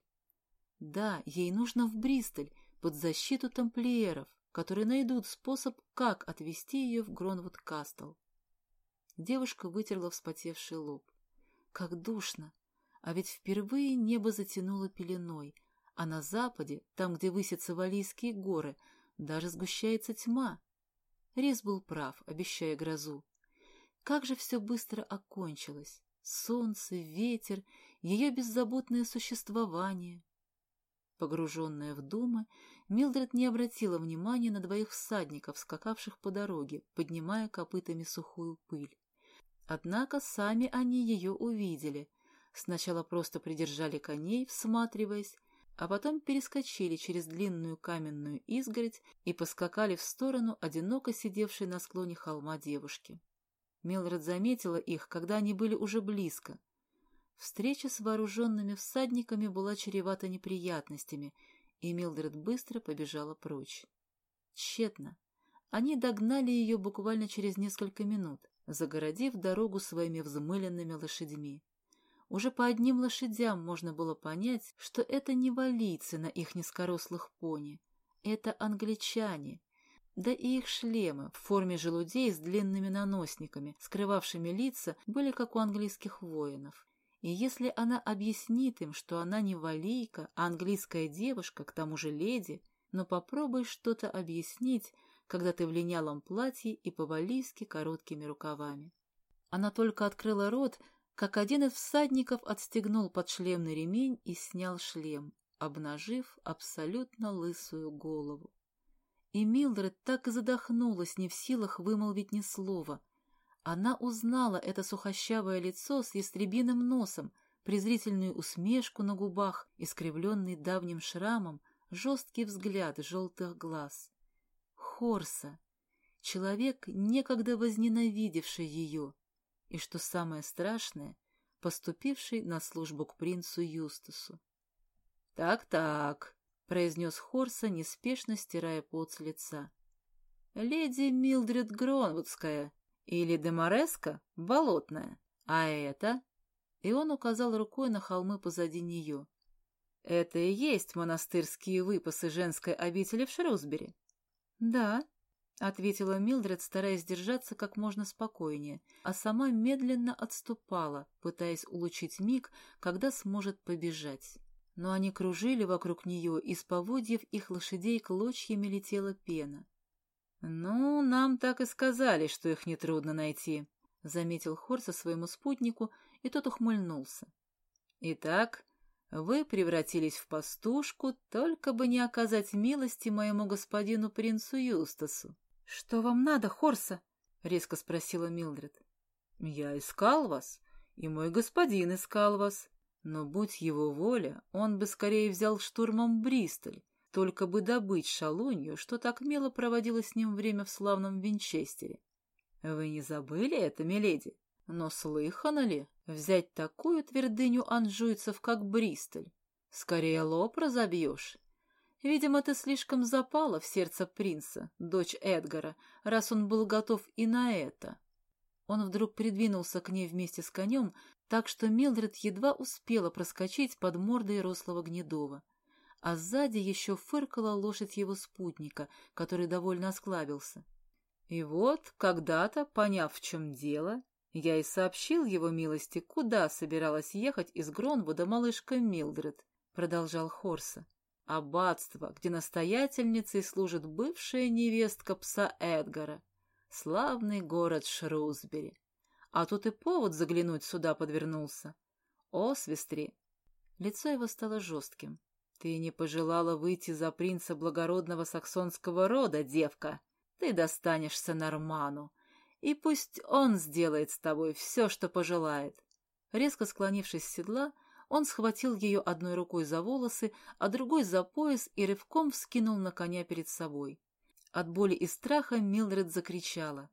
Да, ей нужно в Бристоль, под защиту тамплиеров, которые найдут способ, как отвести ее в Гронвуд-Кастл. Девушка вытерла вспотевший лоб. Как душно! А ведь впервые небо затянуло пеленой, а на западе, там, где высятся Валийские горы, даже сгущается тьма. Рис был прав, обещая грозу. Как же все быстро окончилось. Солнце, ветер, ее беззаботное существование. Погруженная в думы, Милдред не обратила внимания на двоих всадников, скакавших по дороге, поднимая копытами сухую пыль. Однако сами они ее увидели. Сначала просто придержали коней, всматриваясь, а потом перескочили через длинную каменную изгородь и поскакали в сторону одиноко сидевшей на склоне холма девушки. Милред заметила их, когда они были уже близко. Встреча с вооруженными всадниками была чревата неприятностями, и Милдред быстро побежала прочь. Тщетно. Они догнали ее буквально через несколько минут, загородив дорогу своими взмыленными лошадьми. Уже по одним лошадям можно было понять, что это не валийцы на их низкорослых пони, это англичане. Да и их шлемы в форме желудей с длинными наносниками, скрывавшими лица, были как у английских воинов. И если она объяснит им, что она не валийка, а английская девушка, к тому же леди, но попробуй что-то объяснить, когда ты в линялом платье и по-валийски короткими рукавами. Она только открыла рот, как один из всадников отстегнул подшлемный ремень и снял шлем, обнажив абсолютно лысую голову. И Милдред так и задохнулась, не в силах вымолвить ни слова. Она узнала это сухощавое лицо с ястребиным носом, презрительную усмешку на губах, искривленный давним шрамом, жесткий взгляд желтых глаз. Хорса, человек, некогда возненавидевший ее, и, что самое страшное, поступивший на службу к принцу Юстасу. «Так-так», — произнес Хорса, неспешно стирая пот с лица. «Леди Милдред Гронвудская или Демореска, болотная, а это...» и он указал рукой на холмы позади нее. «Это и есть монастырские выпасы женской обители в Шрусбери?» «Да», — ответила Милдред, стараясь держаться как можно спокойнее, а сама медленно отступала, пытаясь улучшить миг, когда сможет побежать. Но они кружили вокруг нее, и с поводьев их лошадей клочьями летела пена. «Ну, нам так и сказали, что их нетрудно найти», — заметил Хорса своему спутнику, и тот ухмыльнулся. «Итак, вы превратились в пастушку, только бы не оказать милости моему господину принцу Юстасу». «Что вам надо, Хорса?» — резко спросила Милдред. «Я искал вас, и мой господин искал вас. Но, будь его воля, он бы скорее взял штурмом Бристоль, только бы добыть шалунью, что так мило проводило с ним время в славном Винчестере. Вы не забыли это, миледи? Но слыхано ли взять такую твердыню анжуйцев, как Бристоль? Скорее лоб разобьешь. Видимо, ты слишком запала в сердце принца, дочь Эдгара, раз он был готов и на это. Он вдруг придвинулся к ней вместе с конем, так что Милдред едва успела проскочить под мордой рослого Гнедова. А сзади еще фыркала лошадь его спутника, который довольно осклабился. И вот, когда-то, поняв, в чем дело, я и сообщил его милости, куда собиралась ехать из Гронвуда малышка Милдред, продолжал Хорса. Аббатство, где настоятельницей служит бывшая невестка пса Эдгара. Славный город Шрусбери. А тут и повод заглянуть сюда подвернулся. О, свистри! Лицо его стало жестким. Ты не пожелала выйти за принца благородного саксонского рода, девка. Ты достанешься Норману, и пусть он сделает с тобой все, что пожелает. Резко склонившись с седла, он схватил ее одной рукой за волосы, а другой за пояс и рывком вскинул на коня перед собой. От боли и страха Милдред закричала.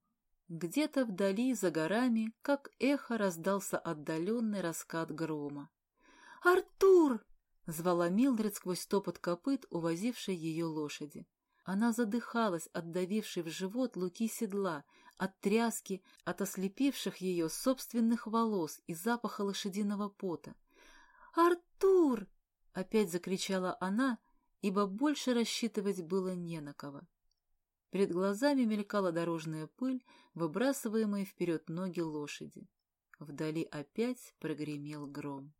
Где-то вдали, за горами, как эхо раздался отдаленный раскат грома. «Артур!» — звала Милдред сквозь топот копыт, увозившей ее лошади. Она задыхалась от давившей в живот луки седла, от тряски, от ослепивших ее собственных волос и запаха лошадиного пота. «Артур!» — опять закричала она, ибо больше рассчитывать было не на кого. Перед глазами мелькала дорожная пыль, выбрасываемая вперед ноги лошади. Вдали опять прогремел гром.